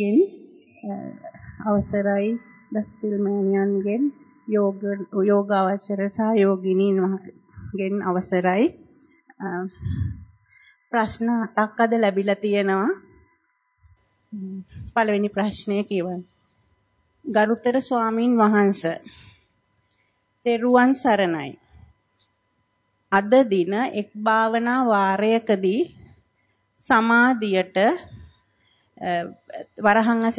ගෙන් අවසරයි දස්සිල් මෑණියන්ගෙන් යෝග යෝගාවචර සහ යෝගිනීන්ගෙන් අවසරයි. ප්‍රශ්න හතක් අද ලැබිලා තියෙනවා. පළවෙනි ප්‍රශ්නය කියවන්න. ගරුතර ස්වාමින් වහන්සේ තෙරුවන් සරණයි. අද දින එක් භාවනා වාරයකදී සමාධියට වරහන් ඇස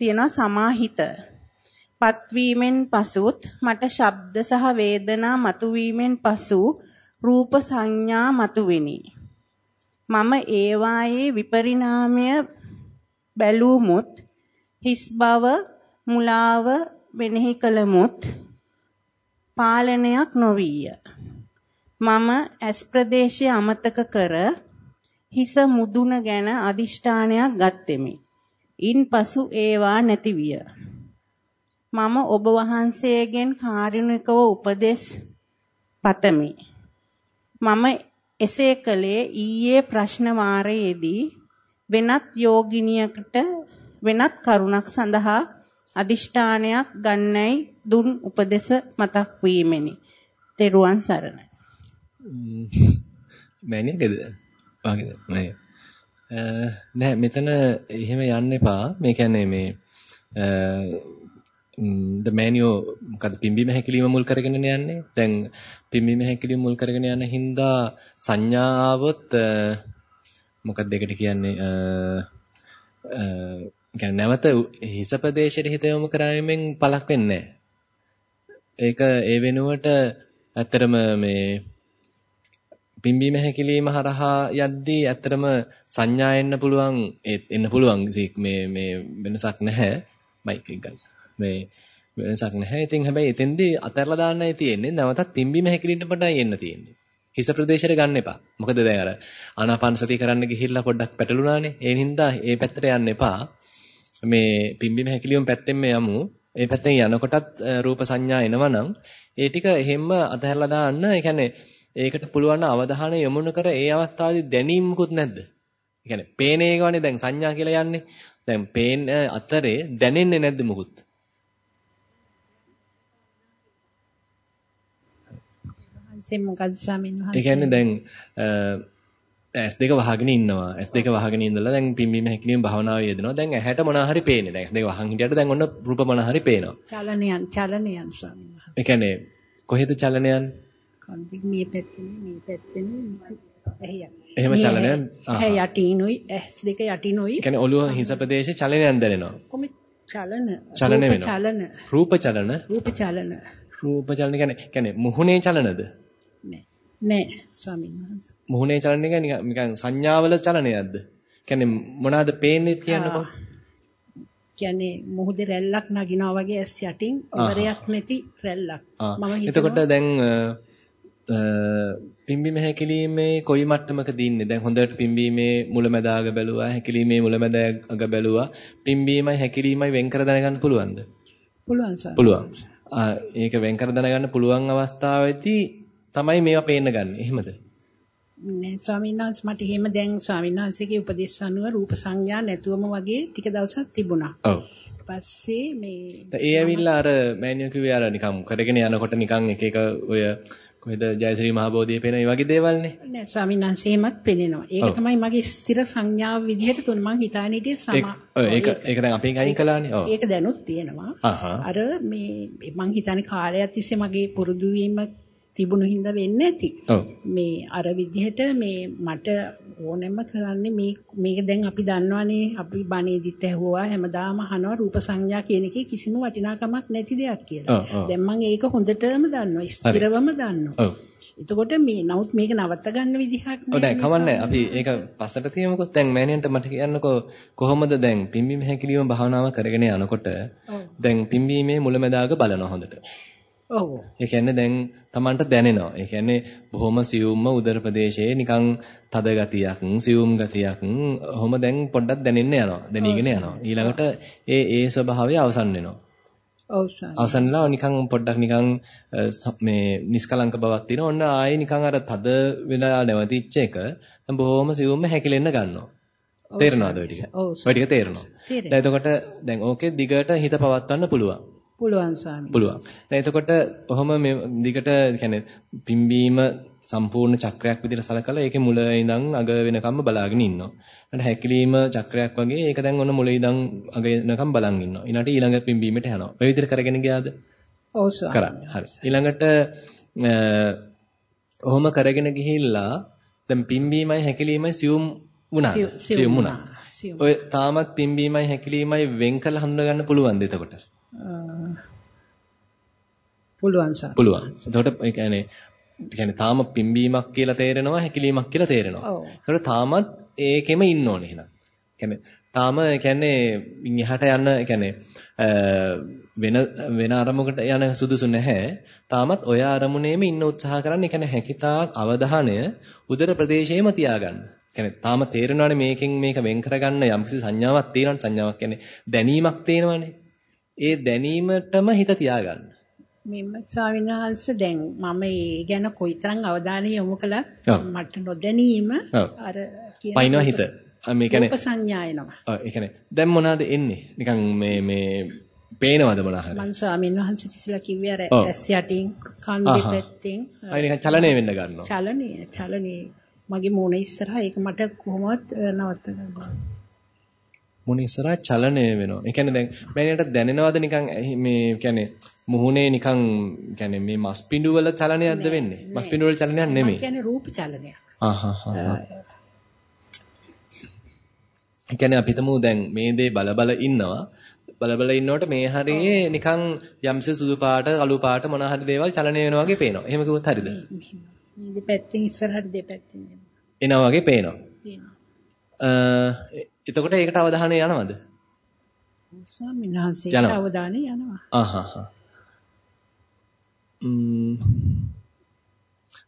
තියෙන සමාහිත. පත්වීමෙන් පසුත් මට ශබ්ද සහ වේදනා මතුවීමෙන් පසු රූප සංඥා මතුවෙනි. මම ඒවායේ විපරිණාමය බැලුමුත් හිස් බව මුලාව මෙනෙහි කළමුත් පාලනයක් නොවිය. මම ඇස් ප්‍රදේශය අමතක කර හිස මුදුන ගැන අදිෂ්ඨානයක් ගත්ෙමි. ඉන්පසු ඒවා නැති විය. මම ඔබ වහන්සේගෙන් කාරුණිකව උපදෙස් පතමි. මම එසේ කළේ ඊයේ ප්‍රශ්න වාරයේදී වෙනත් යෝගිනියකට වෙනත් කරුණක් සඳහා අදිෂ්ඨානයක් ගන්නයි දුන් උපදෙස මතක් වීමෙනි. තෙරුවන් සරණයි. මෑණියකද? වාගේද? නෑ. නෑ මෙතන එහෙම යන්න එපා. මේ කියන්නේ මේ ද මෑනියෝ මොකද පිම්බීම හැකිලිම මුල් කරගෙන යන්නේ. දැන් පිම්බීම හැකිලිම මුල් කරගෙන යන හින්දා සංඥා ආවොත් මොකක්ද ඒකට කියන්නේ අ නැවත හිස ප්‍රදේශයට හිත යොමු කරාමෙන් පළක් වෙන්නේ ඒක ඒ වෙනුවට ඇත්තරම මේ පිම්බීම හැකිලිම හරහා යද්දී ඇත්තටම සංඥා එන්න පුළුවන් එන්න පුළුවන් මේ මේ වෙනසක් නැහැ මයික් එක ගන්න. මේ වෙනසක් නැහැ. ඉතින් හැබැයි එතෙන්දී අතහැරලා දාන්නයි තියෙන්නේ. නැවතත් පිම්බීම හැකිලින්න පටන් එන්න තියෙන්නේ. හිස ප්‍රදේශයට ගන්න එපා. මොකද දැන් අර ආනාපාන සතිය කරන්න ගිහිල්ලා පොඩ්ඩක් පැටලුණානේ. ඒ හින්දා ඒ පැත්තට යන්න එපා. මේ පිම්බීම හැකිලියුම් පැත්තෙන්ම යමු. ඒ පැත්තෙන් යනකොටත් රූප සංඥා එනවනම් ඒ ටික එහෙම්ම අතහැරලා දාන්න. ඒ කියන්නේ ඒකට පුළුවන් අවධානය යොමු කර ඒ අවස්ථාවේදී දැනීම මුකුත් නැද්ද? ඒ කියන්නේ පේන ඒවානේ දැන් සංඥා කියලා යන්නේ. දැන් පේන අතරේ දැනෙන්නේ නැද්ද මුකුත්? මොකද ස්වාමීන් වහන්සේ? ඒ කියන්නේ දැන් S2 වහගෙන ඉන්නවා. S2 වහගෙන ඉඳලා දැන් පිම්බීම හැකිලිම භාවනාවේ යෙදෙනවා. දැන් ඇහැට මොනවා හරි පේන්නේ. දැන් S2 වහන් හිටියට දැන් ඔන්න රූප මොනවා හරි පේනවා. චලනයන් චලනයන් ස්වාමීන් වහන්සේ. ඒ කියන්නේ කොහෙද චලනයන්? කන්දික් මේ පැත්තෙන් මේ පැත්තෙන්. එහෙම චලනයන් ඇහ යටිනුයි ඇස් දෙක යටිනුයි. කියන්නේ ඔළුව හිස ප්‍රදේශේ චලනයන් දැනෙනවා. කොහොම චලන චලන වෙනවා. චලන රූප චලන රූප චලන රූප චලන කියන්නේ කියන්නේ මුහුණේ චලනද? නෑ. නෑ ස්වාමීන් වහන්සේ. මුහුණේ චලන එක නිකන් සංඥාවල චලනයක්ද? කියන්නේ මොනවාද පේන්නේ කියන්නකෝ. කියන්නේ මුහුදේ රැල්ලක් නගිනවා වගේ ඇස් යටින් ඉවරයක් නැති රැල්ලක්. මම එතකොට දැන් පිම්බීම හැකිලිමේ කොයි මට්ටමකද ඉන්නේ? දැන් හොඳට පිම්බීමේ මුලැමැදාග බැලුවා, හැකිලිමේ මුලැමැදාග බැලුවා. පිම්බීමයි හැකිලිමයි වෙන් කර දැනගන්න පුළුවන්ද? පුළුවන් සර්. පුළුවන්. ඒක වෙන් කර දැනගන්න පුළුවන් අවස්ථාවේදී තමයි මේවා පේන්න ගන්න. එහෙමද? නෑ ස්වාමීන් වහන්සේ මට එහෙම දැන් ස්වාමීන් වහන්සේගේ උපදේශ අනුව රූප සංඥා නැතුවම වගේ ටික දවසක් තිබුණා. ඔව්. පස්සේ මේ ඒ ඇවිල්ලා අර මෑනියෝ කිව්වේ අර නිකන් කරගෙන යනකොට නිකන් එක එක ඔය කොහෙද ජයශ්‍රී මහබෝධිය පේන ඒ වගේ දේවල්නේ. නෑ ස්වාමීන් වහන්සේ එමත් පෙනෙනවා. ඒක තමයි මගේ ස්ථිර සංඥාව විදිහට තුන මං හිතාන හිටියේ සමා. ඒක ඒක දැන් අපෙන් අයින් කළානේ. ඔව්. ඒක දැනුත් තියෙනවා. අර මේ මං හිතන්නේ කාලයක් තිස්සේ මගේ පුරුදු වීම තිබුණු හින්දා වෙන්නේ නැති. මේ අර විදිහට මේ මට ඕනෙම කරන්නේ මේ මේක දැන් අපි දන්නවනේ අපි බණේදිත් ඇහුවා හැමදාම අහනවා රූප සංඥා කියන එකේ කිසිම වටිනාකමක් නැති දෙයක් කියලා. දැන් මම ඒක හොඳටම දන්නවා. ස්ථිරවම දන්නවා. එතකොට මේ නමුත් මේක නවත්ත ගන්න විදිහක් නෑ. කවන්නේ. අපි ඒක පස්සට තියමුකෝ. දැන් මෑණියන්ට මට කියන්නකෝ කොහොමද දැන් පිම්බීම හැකිලිම භාවනාව කරගෙන යනකොට දැන් පිම්බීමේ මුලැමැදාග බලනවා හොඳට. ඔව්. ඒ කියන්නේ දැන් Tamanට දැනෙනවා. ඒ කියන්නේ බොහොම සියුම්ම උදර ප්‍රදේශයේ නිකන් තද ගතියක්, සියුම් ගතියක්, ඔහොම දැන් පොඩ්ඩක් දැනෙන්න යනවා. දැනීගෙන යනවා. ඊළඟට ඒ ඒ ස්වභාවය අවසන් වෙනවා. ඔව් අවසන්ලා නිකන් පොඩ්ඩක් නිකන් මේ නිස්කලංක බවක් තියෙනවා. ඔන්න ආයේ නිකන් අර තද වෙලා නැවතිච්ච එක බොහොම සියුම්ම හැකිලෙන්න ගන්නවා. තේරෙනවද ඔය ටික? ඔය ටික තේරෙනවා. දැන් එතකොට දැන් ඕකේ දිගට හිත පවත්වන්න පුළුවන්. පුළුවන් ස්වාමී. පුළුවන්. දැන් එතකොට කොහොම මේ දිගට කියන්නේ පිම්බීම සම්පූර්ණ චක්‍රයක් විදිහට සලකලා ඒකේ මුල ඉඳන් අග වෙනකම්ම බලාගෙන ඉන්නවා. ඊට හැකිලිම චක්‍රයක් වගේ ඒක දැන් ඔන්න මුල ඉඳන් අග වෙනකම් බලන් ඉන්නවා. ඊළඟට ඊළඟ පිම්බීමට යනවා. ඔය විදිහට කරගෙන ගියාද? ඔව් ස්වාමී. කරන්නේ. හරි. ඊළඟට ඔහොම කරගෙන ගිහිල්ලා දැන් පිම්බීමයි හැකිලීමයි සියුම් වුණා. සියුම් වුණා. ඔය තාමත් පිම්බීමයි හැකිලීමයි වෙන් කළ හඳුනා ගන්න පුළුවන්ද එතකොට? පුළුවන් සර්. පුළුවන්. එතකොට ඒ කියන්නේ කියන්නේ තාම පිම්බීමක් කියලා තේරෙනවා හැකිලීමක් කියලා තේරෙනවා. ඒකට තාමත් ඒකෙම ඉන්න ඕනේ එහෙනම්. කියන්නේ තාම කියන්නේ ඉහට යන කියන්නේ වෙන වෙන අරමුණකට යන සුදුසු නැහැ. තාමත් ඔය අරමුණේම ඉන්න උත්සාහ කරන්න. ඒ කියන්නේ හැකිතාක් අවධානය උදර ප්‍රදේශයේම තියාගන්න. කියන්නේ තාම තේරෙනවානේ මේකෙන් මේක වෙන් කරගන්න යම්කිසි සංඥාවක් තියෙනවනේ සංඥාවක් කියන්නේ දැනීමක් තියෙනවනේ. ඒ දැනීමටම හිත තියාගන්න. මෙන්න ස්වාමීන් වහන්සේ දැන් මම ඒ ගැන කොයිතරම් අවධානය යොමු කළත් මට නොදැනීම අර කියන පයින්ව හිත. මේ කියන්නේ රූප සංඥා එනවා. ඔව් ඒ කියන්නේ දැන් මොනවාද එන්නේ? නිකන් මේ මේ පේනවද මොනවා හරි? මං ස්වාමීන් වහන්සේට ඉස්සලා කිව්වේ අර ඇස් යටින් කන් දෙපැත්තෙන් අය නිකන් චලනය වෙන්න ගන්නවා. චලනය චලනය මගේ මූණ ඉස්සරහා ඒක මට කොහොමවත් නවත්ත ගන්න. මූණ ඉස්සරහා චලනය වෙනවා. ඒ කියන්නේ දැන් මෑණියට දැනෙනවද නිකන් මේ කියන්නේ මුහුණේ නිකන් කියන්නේ මේ මස් පිඬු වල චලනයක්ද වෙන්නේ? මස් පිඬු වල චලනයක් නෙමෙයි. මම කියන්නේ රූප චලනයක්. ආහා ඒ කියන්නේ අපි හිතමු දැන් මේ දේ බල බල ඉන්නවා. බල බල ඉන්නකොට මේ හරියේ නිකන් යම්සේ සුදු පාට, කළු පාට මොන හරි දේවල් චලනය වෙනවා වගේ පේනවා. එහෙම කිව්වොත් හරිද? මේ දෙපැත්තෙන් ඉස්සරහට දෙපැත්තෙන් එනවා වගේ පේනවා. පේනවා. එතකොට ඒකට අවධානය යනවද? ස්වාමීන් වහන්සේට අවධානය යනවා. ආහා. ම්ම්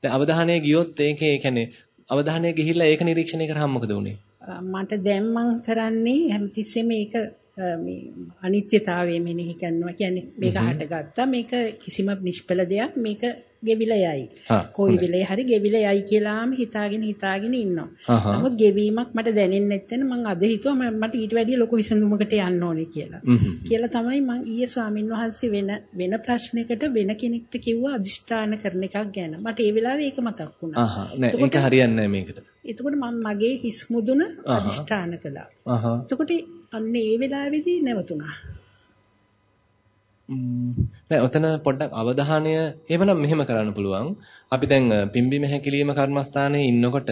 දැන් අවධානය ගියොත් ඒකේ කියන්නේ අවධානය ගිහිල්ලා ඒක නිරීක්ෂණය කරාම මොකද උනේ? මට දැන් මං කරන්නේ හැමතිස්සෙම මේක මේ අනිත්‍යතාවය මෙනෙහි කරනවා. කියන්නේ මේක හටගත්තා මේක කිසිම නිෂ්පල දෙයක් මේක ගෙවිලා යයි. කොයි වෙලේ හරි ගෙවිලා යයි කියලාම හිතාගෙන හිතාගෙන ඉන්නවා. නමුත් ගෙවීමක් මට දැනෙන්නේ නැත්නම් මං අද හිතුවා මට ඊට වැඩිය ලොකු විසඳුමකට යන්න ඕනේ කියලා. කියලා තමයි මං ඊයේ ස්වාමින් වහන්සේ වෙන වෙන ප්‍රශ්නයකට වෙන කෙනෙක්ට කිව්වා අදිෂ්ඨාන කරන එකක් ගැන. මට ඒ වෙලාවේ ඒක මතක් වුණා. අහහ නෑ ඒක හරියන්නේ නෑ මේකට. එතකොට මම මගේ හිස් මුදුන අදිෂ්ඨාන කළා. එතකොට අන්න ඒ වෙලාවේදී නැවතුණා. නෑ ඔතන පොඩ්ඩක් අවධානය එහෙමනම් මෙහෙම කරන්න පුළුවන්. අපි දැන් පිම්බිම හැකිලිම කර්මස්ථානයේ ඉන්නකොට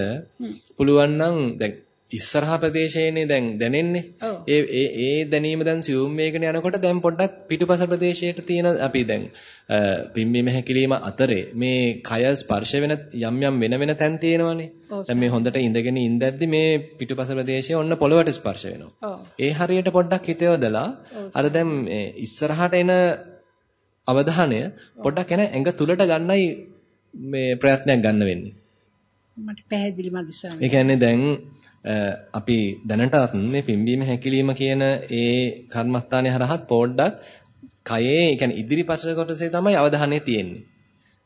පුළුවන් නම් දැන් ඉස්සරහා ප්‍රදේශයේනේ දැන් දැනෙන්නේ. ඒ ඒ ඒ දැනීම දැන් සියුම් වේගන යනකොට දැන් පොඩ්ඩක් පිටුපස ප්‍රදේශයට තියෙන අපි දැන් පිම්බීම හැකිලිම අතරේ මේ කය ස්පර්ශ වෙන යම් යම් වෙන වෙන තැන් තියෙනවනේ. දැන් මේ හොඳට ඉඳගෙන ඉඳද්දි මේ පිටුපස ප්‍රදේශයේ ඔන්න පොළවට ස්පර්ශ වෙනවා. ඒ හරියට පොඩ්ඩක් හිත යොදලා අර දැන් ඉස්සරහට එන අවධානය පොඩ්ඩක් එන ඇඟ තුලට ගන්නයි මේ ප්‍රයත්නයක් ගන්න වෙන්නේ. මට පැහැදිලි සාමි. ඒ කියන්නේ දැන් අපි දැනටත් මේ පිම්බීම හැකිලිම කියන ඒ කර්මස්ථානයේ හරහත් පොඩ්ඩක් කයේ කියන්නේ ඉදිරිපස කොටසේ තමයි අවධානය තියෙන්නේ.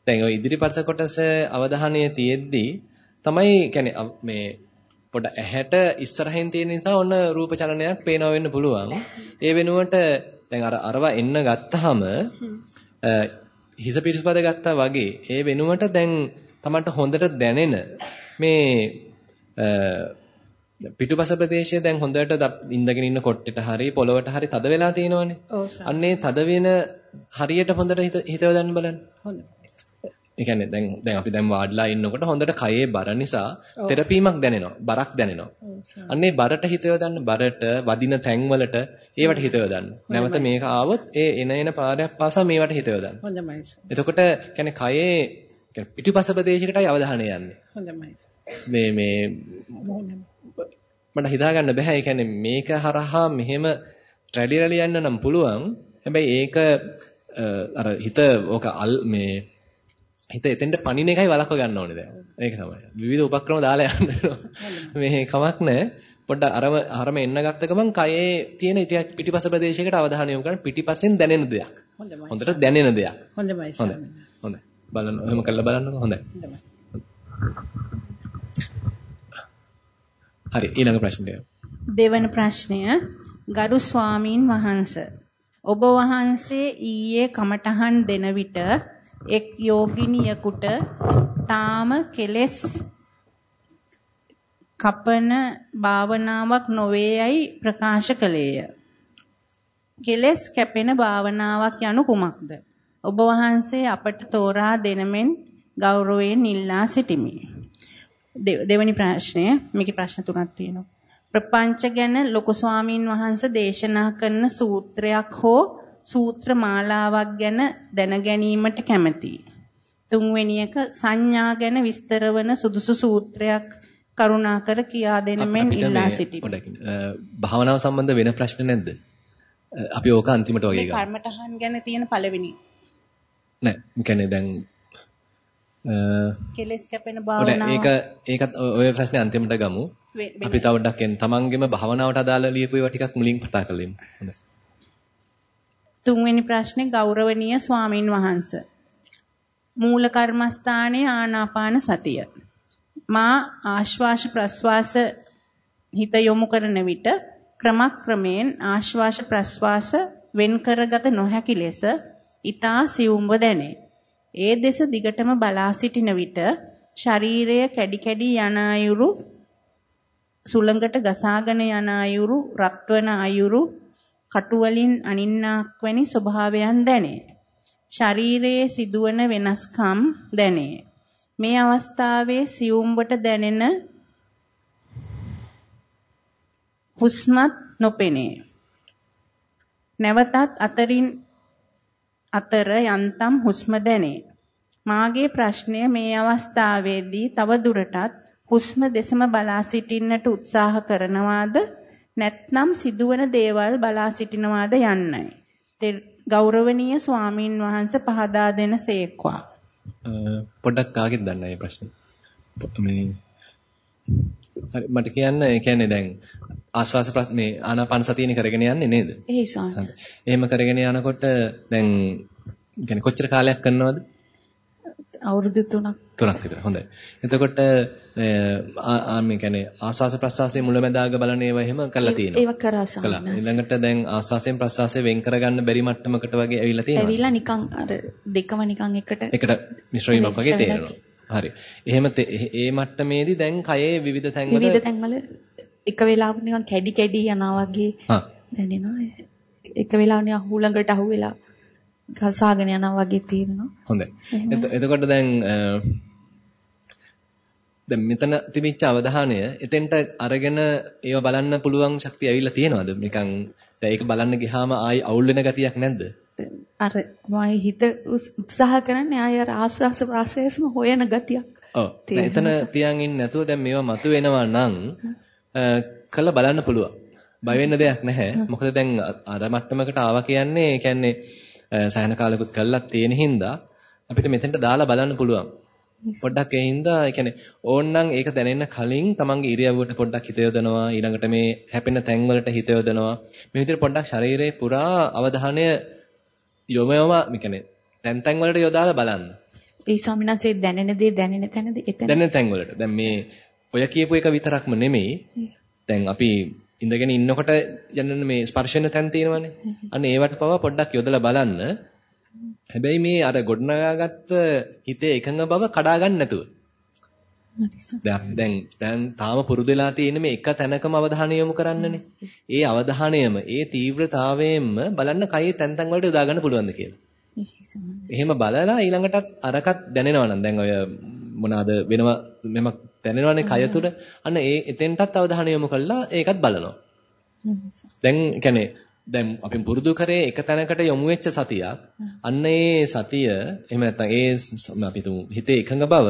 දැන් ওই ඉදිරිපස කොටස අවධානය තියෙද්දි තමයි කියන්නේ මේ පොඩ ඇහැට ඉස්සරහින් තියෙන නිසා ඔන්න රූප චලනයක් පේනවා වෙන්න පුළුවන්. ඒ වෙනුවට දැන් අර අරවා එන්න ගත්තාම හිස පිරිසපද ගත්තා වගේ ඒ වෙනුවට දැන් Tamanට හොඳට දැනෙන මේ පිටුපස ප්‍රදේශය දැන් හොඳට ඉඳගෙන ඉන්න කොට්ටෙට හරි පොළවට හරි තද වෙලා තියෙනවනේ. අන්නේ තද වෙන හරියට හොඳට හිතව ගන්න බලන්න. හොඳයි. ඒ කියන්නේ දැන් දැන් අපි දැන් වාඩිලා ඉන්නකොට හොඳට කයේ බර නිසා තෙරපීමක් දැනෙනවා. බරක් දැනෙනවා. අන්නේ බරට හිතව ගන්න බරට වදින තැන් වලට ඒවට හිතව ගන්න. නැවත මේක ආවොත් ඒ එන එන පාරයක් පාසා මේවට හිතව ගන්න. හොඳයි. එතකොට කියන්නේ කයේ කියන්නේ පිටුපස ප්‍රදේශයකටයි අවධානය යන්නේ. හොඳයි. මේ මේ මට හිතා ගන්න බෑ. ඒ කියන්නේ මේක හරහා මෙහෙම රැලි රැලි යන්න නම් පුළුවන්. හැබැයි ඒක අර හිත ඕක මේ හිත එතෙන්ට පණින එකයි වළක්ව ගන්න ඕනේ දැන්. ඒක තමයි. විවිධ උපක්‍රම දාලා යන්න. මේ කමක් නැහැ. පොඩ්ඩක් අරම අරම එන්න ගත්ත ගමන් කයේ තියෙන පිටිපස ප්‍රදේශයකට අවධානය යොමු කරන්න පිටිපසෙන් දැනෙන දෙයක්. හොඳට දැනෙන දෙයක්. හොඳයි. හොඳයි. හොඳයි. බලන්න එහෙම කරලා බලන්නකෝ හොඳයි. හරි ඊළඟ ප්‍රශ්නය. දෙවන ප්‍රශ්නය ගරු ස්වාමීන් වහන්සේ ඔබ වහන්සේ ඊයේ කමඨහන් දෙන විට එක් යෝගිනියකට තාම කෙලෙස් කපන භාවනාවක් නොවේයයි ප්‍රකාශ කළේය. කෙලෙස් කැපෙන භාවනාවක් යනු කුමක්ද? ඔබ වහන්සේ අපට තෝරා දෙනමෙන් ගෞරවයෙන් ඉල්ලා සිටිමි. දෙවැනි ප්‍රශ්නය මේකේ ප්‍රශ්න තුනක් තියෙනවා. ප්‍රපංච ගැන ලොකු ස්වාමින් වහන්සේ දේශනා කරන සූත්‍රයක් හෝ සූත්‍ර මාලාවක් ගැන දැන ගැනීමට කැමැතියි. තුන්වෙනි එක සංඥා ගැන විස්තර වන සුදුසු සූත්‍රයක් කරුණාකර කියා දෙන මෙන් ඉල්ලා සිටිමි. භාවනාව සම්බන්ධ වෙන ප්‍රශ්න නැද්ද? අපි ඕක අන්තිමට වගේ ගමු. කර්මතහන් ගැන තියෙන පළවෙනි. නෑ, ඒ කියන්නේ දැන් කෙලස් කැපෙන භාවනාව. ඒක ඒකත් ඔය ප්‍රශ්නේ අන්තිමට ගමු. අපි තව ඩක් එන්න තමන්ගේම භාවනාවට අදාළ ලියපු ඒවා ටිකක් මුලින් කතා කරලෙමු. තුන්වෙනි ප්‍රශ්නේ ගෞරවනීය ස්වාමින් වහන්සේ. මූල කර්මස්ථානයේ ආනාපාන සතිය. මා ආශ්වාස ප්‍රශ්වාස හිත යොමු කරන විට ක්‍රමක්‍රමයෙන් ආශ්වාස ප්‍රශ්වාස වෙන් කරගත නොහැකි ලෙස ඊතා සියුම්ව දැනේ. ඒ දෙස දිගටම බලා සිටින විට ශරීරය කැඩි කැඩි යන අයුරු සුළඟට ගසාගෙන යන අයුරු රත්වන අයුරු කටු වලින් අනින්නාක් වැනි ස්වභාවයන් දැනේ. ශරීරයේ සිදුවන වෙනස්කම් දැනේ. මේ අවස්ථාවේ සියුම්වට දැනෙන හුස්මත් නොපෙනේ. නැවතත් අතරින් අතර යන්තම් හුස්ම දැනේ. මාගේ ප්‍රශ්නය මේ අවස්ථාවේදී තව දුරටත් හුස්ම දෙසම බලා සිටින්නට උත්සාහ කරනවාද නැත්නම් සිදුවන දේවල් බලා සිටිනවාද යන්නයි. ගෞරවනීය ස්වාමින් වහන්සේ පහදා දෙන සේක්වා. පොඩ්ඩක් කාගෙද දන්නේ මේ ප්‍රශ්නේ? මේ හරි මට කියන්න ඒ කියන්නේ දැන් ආස්වාස ප්‍රශ්න මේ ආනාපාන සතියනේ කරගෙන යන්නේ නේද? එහේ සාහස. එහෙම කරගෙන යනකොට දැන් කියන්නේ කොච්චර කාලයක් කරනවද? අවුරුදු 3ක්. 3ක් විතර. හොඳයි. එතකොට ආ මේ කියන්නේ ආස්වාස ප්‍රස්වාසයේ මුලැමැදාග බලන ඒවා එහෙම කරලා තියෙනවා. ඒව කරා සාහස. ඊළඟට දැන් ආස්වාසයෙන් ප්‍රස්වාසයෙන් වෙන් කරගන්න බැරි මට්ටමකට වගේ ඇවිල්ලා තියෙනවා. ඇවිල්ලා නිකන් අර දෙකම නිකන් එකට එකට මිශ්‍ර වීමක් වගේ තේරෙනවා. හරි. එහෙම ඒ මට්ටමේදී දැන් කයේ විවිධ තැන්වල විවිධ තැන්වල එක වෙලාවක නිකන් කැඩි කැඩි යනවා වගේ දැනෙනවා. එක වෙලාවක නිකන් හුලඟට අහු වෙලා ගසාගෙන යනවා වගේ තියෙනවා. හොඳයි. එතකොට දැන් දැන් මෙතන තිබිච්ච අවධානය එතෙන්ට අරගෙන ඒව බලන්න පුළුවන් ශක්තිය ඇවිල්ලා තියෙනවද? නිකන් දැන් ඒක බලන්න ගියාම ආයි අවුල් වෙන ගතියක් නැද්ද? අර මම හිත උත්සාහ කරන්නේ ආය අර ආස්වාස ප්‍රාසයස්ම හොයන ගතියක්. ඔව්. එතන තියන් ඉන්නේ නැතුව දැන් මේවා මතුවෙනවා නම් කළ බලන්න පුළුවන්. බය වෙන්න දෙයක් නැහැ. මොකද දැන් අර මට්ටමකට ආවා කියන්නේ කියන්නේ සයන කාලෙකුත් කළා තියෙන හින්දා අපිට මෙතෙන්ට දාලා බලන්න පුළුවන්. පොඩ්ඩක් ඒ හින්දා ඒ කියන්නේ ඕන්නම් ඒක දැනෙන්න කලින් තමන්ගේ ඉරියව්වට පොඩ්ඩක් හිත යොදනවා ඊළඟට මේ හැපෙන තැන් වලට හිත යොදනවා මේ විදිහට පොඩ්ඩක් ශරීරයේ පුරා අවධානය යොම යොම කියන්නේ තැන් තැන් වලට යොදාලා බලන්න. ඒ ස්වාමිනාසේ දැනෙන දේ දැනෙන තැනද එතන දැනෙන තැන් වලට. දැන් මේ ඔය කියපු එක විතරක්ම නෙමෙයි. දැන් අපි ඉඳගෙන ඉන්නකොට යන්න මේ ස්පර්ශන තැන් තියෙනවනේ. අන්න ඒවට පවා පොඩ්ඩක් යොදලා බලන්න. හැබැයි මේ අර ගොඩනගාගත්ත හිතේ එකඟ බව කඩා ගන්න නැතුව. දැන් දැන් තාම පුරුදු වෙලා තියෙන මේ එක තැනකම අවධානය යොමු කරන්නනේ. ඒ අවධානයම ඒ තීව්‍රතාවයෙන්ම බලන්න කයේ තැන් තැන් වලට යොදා ගන්න පුළුවන්ද කියලා. එහෙම බලලා ඊළඟටත් අරකට දැනෙනවා නම් දැන් ඔය මොනවාද වෙනව මෙම දැනෙනවනේ කය තුල අන්න ඒ එතෙන්ටත් අවධානය යොමු කළා ඒකත් බලනවා. දැන් කියන්නේ දැන් අපි පුරුදු කරේ එක තැනකට යොමු වෙච්ච සතියක්. අන්න ඒ සතිය එහෙම නැත්නම් ඒ අපි හිතේ එකඟ බව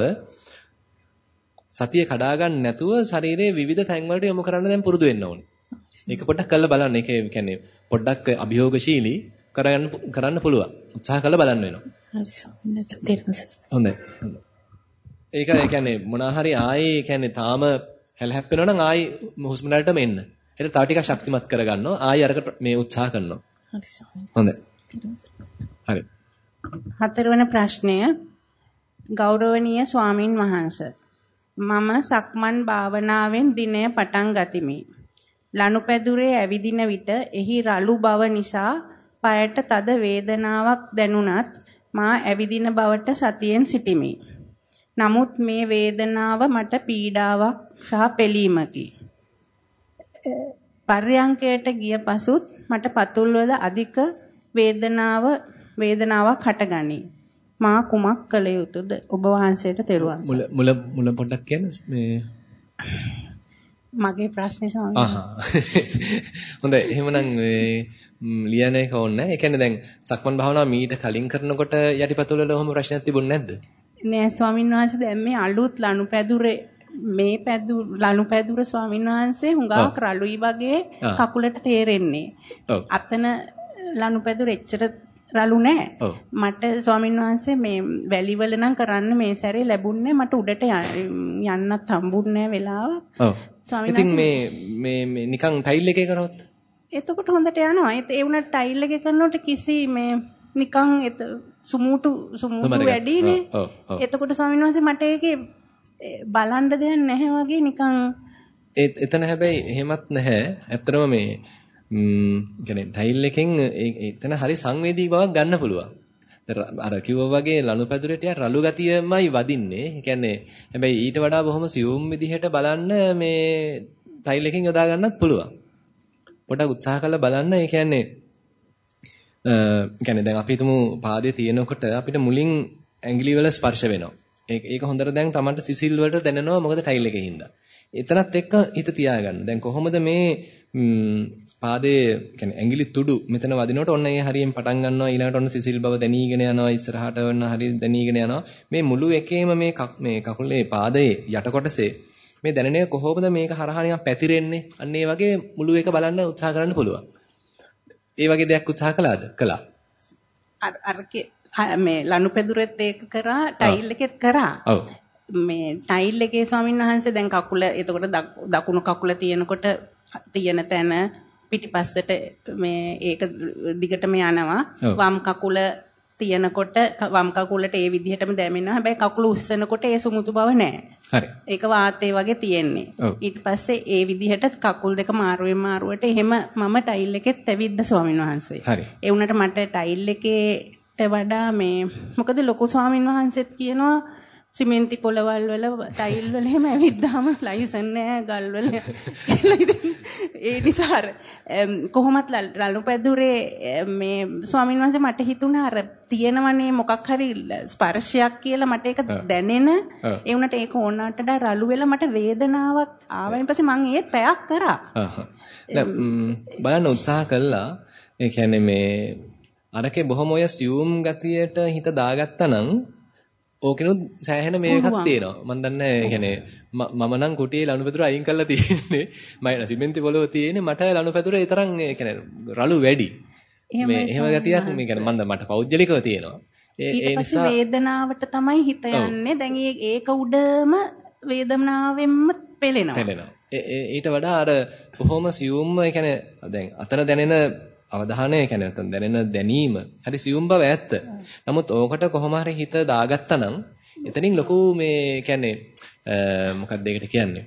සතිය කඩා ගන්න නැතුව ශරීරයේ විවිධ තැන් වලට යොමු කරන්න දැන් පුරුදු වෙන්න ඕනේ. ඒක පොඩ්ඩක් කරලා බලන්න. ඒක කියන්නේ පොඩ්ඩක් අභියෝගශීලී කරන්න කරන්න පුළුවන්. උත්සාහ කරලා බලන්න වෙනවා. හොඳයි. ඒක ඒ කියන්නේ මොනවා හරි ආයේ කියන්නේ තාම හැලහැප්පෙනවා නම් ආයි හුස්ම රටම එන්න. ඒක තව ටිකක් ශක්තිමත් කරගන්නවා. ආයි අරක මේ උත්සාහ කරනවා. හොඳයි. හරි. හතරවන ප්‍රශ්නය ගෞරවනීය ස්වාමින් වහන්සේ මම සක්මන් භාවනාවෙන් දිනය පටන් ගතිමි. ලනුපැදුරේ ඇවිදින විට එහි රළු බව නිසා পায়ට තද වේදනාවක් දැනුණත් මා ඇවිදින බවට සතියෙන් සිටිමි. නමුත් මේ වේදනාව මට පීඩාවක් සහ පෙලීමකි. පර්යංකයට ගිය පසුත් මට පතුල්වල අධික වේදනාව වේදනාවක් හටගනී. මා කුමක් කළ යුතුද? ඔබ වහන්සේට තෙරුවන් මුල මුල මුල පොඩ්ඩක් කියන්න මේ මගේ ප්‍රශ්නේ ස්වාමීනි. හොඳයි. එහෙමනම් මේ ලියන එක ඕනේ නැහැ. ඒ කියන්නේ දැන් සක්මන් භාවනාව මීට කලින් කරනකොට යටිපතුල වල ඔහොම ප්‍රශ්නයක් තිබුණේ නැද්ද? නෑ ස්වාමීන් වහන්සේ දැන් මේ අලුත් ලනුපැදුරේ මේ පැදු ලනුපැදුර ස්වාමීන් වහන්සේ හුඟක් රළුයි වගේ කකුලට තේරෙන්නේ. අතන ලනුපැදුර එච්චර රළු නෑ. මට ස්වාමීන් වහන්සේ මේ වැලිවල නම් කරන්න මේ සැරේ ලැබුණේ මට උඩට යන්නත් හම්බුන්නේ වෙලාව. ඔව්. ඉතින් මේ මේ මේ නිකන් ටයිල් එකේ කරොත් එතකොට හොඳට යනවා. ඒ වුණා ටයිල් එකේ කරනකොට කිසි මේ නිකන් සුමුටු සුමුටු වැඩිනේ. එතකොට ස්වාමීන් වහන්සේ මට ඒකේ බලන්න දෙයක් නැහැ වගේ නිකන් එතන හැබැයි එහෙමත් නැහැ. ඇත්තටම මේ ම්ම් කියන්නේ ටයිල් එකෙන් එතන හරි සංවේදී බවක් ගන්න පුළුවන්. අර කිව්වා වගේ ලනුපැදුරේ ටික රළු ගතියමයි වදින්නේ. ඒ කියන්නේ හැබැයි ඊට වඩා බොහොම සියුම් විදිහට බලන්න මේ ටයිල් එකෙන් යොදා ගන්නත් පුළුවන්. පොඩක් උත්සාහ කරලා බලන්න. ඒ කියන්නේ අ කියන්නේ දැන් අපි හිතමු පාදයේ තියෙනකොට අපිට මුලින් ඇඟිලි වල ස්පර්ශ වෙනවා. ඒක ඒක හොඳට දැන් Tamanට සිසිල් වලට දැනෙනවා මොකද ටයිල් එකේ හින්දා. එතනත් එක්ක හිත තියාගන්න. දැන් කොහොමද මේ පාදයේ කියන්නේ ඇඟිලි තුඩු මෙතන වදිනකොට ඔන්න ඒ හරියෙන් පටන් ගන්නවා ඊළඟට ඔන්න සිසිල් බව දැනීගෙන යනවා ඉස්සරහට ඔන්න හරිය දැනීගෙන යනවා මේ මුළු එකේම මේ මේ කකුලේ පාදයේ යට කොටසේ මේ දැනෙන එක කොහොමද මේක හරහා නිකන් පැතිරෙන්නේ අන්න ඒ වගේ මුළු එක බලන්න උත්සාහ කරන්න පුළුවන් ඒ වගේ දෙයක් උත්සාහ කළාද? කළා. අර අර මේ ලනුපෙදුරෙත් ඒක කරා ටයිල් එකෙත් කරා. ඔව්. මේ ටයිල් එකේ ස්වාමීන් වහන්සේ දැන් කකුල එතකොට දකුණු කකුල තියෙනකොට තියෙන තැන පිටිපස්සට මේ ඒක දිගටම යනවා. වම් කකුල තියනකොට වම් කකුලට ඒ විදිහටම දැමෙනවා. හැබැයි කකුල උස්සනකොට ඒ සුමුතු බව නැහැ. හරි. ඒක වාතයේ වගේ තියෙන්නේ. ඊට පස්සේ ඒ විදිහට කකුල් දෙක මාරුවෙන් මාරුවට එහෙම මම ටයිල් එකෙත් ඇවිද්ද ස්වාමීන් වහන්සේ. හරි. ඒ වුණාට මට ටයිල් එකේට වඩා මේ මොකද ලොකු ස්වාමීන් වහන්සේත් කියනවා සිමෙන්ති පොළවල් වල ටයිල් වල එහෙම ඇවිද්දාම ලයිසන් නැහැ ගල් වල. කියලා ඉතින් ඒ නිසා කොහොමත් ලනුපැදුරේ මේ ස්වාමීන් වහන්සේ මට හිතුණා අර තියෙනවනේ මොකක් හරි ස්පර්ශයක් කියලා මට ඒක දැනෙන. ඒ වුණාට ඒක ඕනකට වඩා රළු වෙලා මට වේදනාවක් ආවෙන් පස්සේ මම ඒත් පැයක් කරා. බලන්න උත්සාහ කළා. ඒ කියන්නේ මේ අරකේ බොහොම ඔය සියුම් ගතියට හිත දාගත්තා නම් ඕකෙනුත් සෑහෙන මේකක් තියෙනවා. මම දන්නේ නැහැ මම නම් කුටියේ ලනුපැදුර අයින් කරලා තියෙන්නේ. මම සිමෙන්ති පොළොව තියෙන්නේ මට ලනුපැදුර ඒ තරම් රළු වැඩි. මේ එහෙම ගතියක් මේ කියන්නේ මන්ද මට පෞද්ගලිකව තියෙනවා. ඒ නිසා වේදනාවට තමයි හිත යන්නේ. දැන් ඒක උඩම වේදනාවෙන්ම පෙළෙනවා. පෙළෙනවා. ඊට වඩා අර බොහොම සියුම්ම ඒ කියන්නේ දැන් අතන දැනෙන අවධානය කියන්නේ නැත්නම් දැනෙන දැනීම හරි සියුම් බව ඇත්ත. නමුත් ඕකට කොහොම හරි හිත දාගත්තා නම් එතනින් ලොකු මේ කියන්නේ මොකක්ද ඒකට කියන්නේ?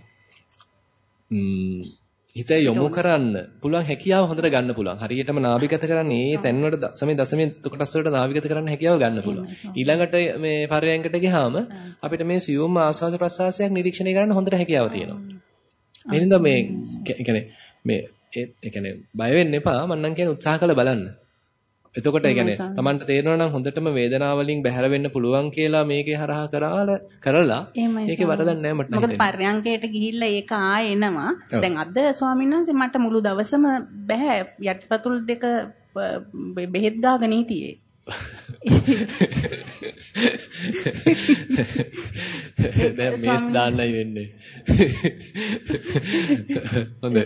හිත යොමු කරන්න පුළුවන් හැකියාව හොඳට ගන්න පුළුවන්. හරියටම නාභිගත කරන්නේ ඒ තැන් වලට දශමේ දශමේ කොටස් වලට නාභිගත කරන්න හැකියාව ගන්න පුළුවන්. ඊළඟට මේ පරයන්කට ගියාම අපිට මේ සියුම් ආස්වාද ප්‍රසආසයක් නිරීක්ෂණය කරන්න හොඳට හැකියාව තියෙනවා. මේ නින්ද මේ කියන්නේ මේ ඒ කියන්නේ බය වෙන්න එපා මම නම් කියන්නේ උත්සාහ කරලා බලන්න. එතකොට ඒ කියන්නේ Tamanට තේරෙනවා නම් හොඳටම වේදනාව වලින් බැහැර වෙන්න පුළුවන් කියලා මේකේ හරහා කරාලා කරලා ඒකේ වරදක් නැහැ මට මොකද පර්යංකයට ගිහිල්ලා ඒක ආ එනවා. දැන් අද ස්වාමීන් වහන්සේ මට මුළු දවසම බෑ යටිපතුල් දෙක බෙහෙත් ගාගෙන හිටියේ. දැන් මේස් දාන්නයි වෙන්නේ. හොඳයි.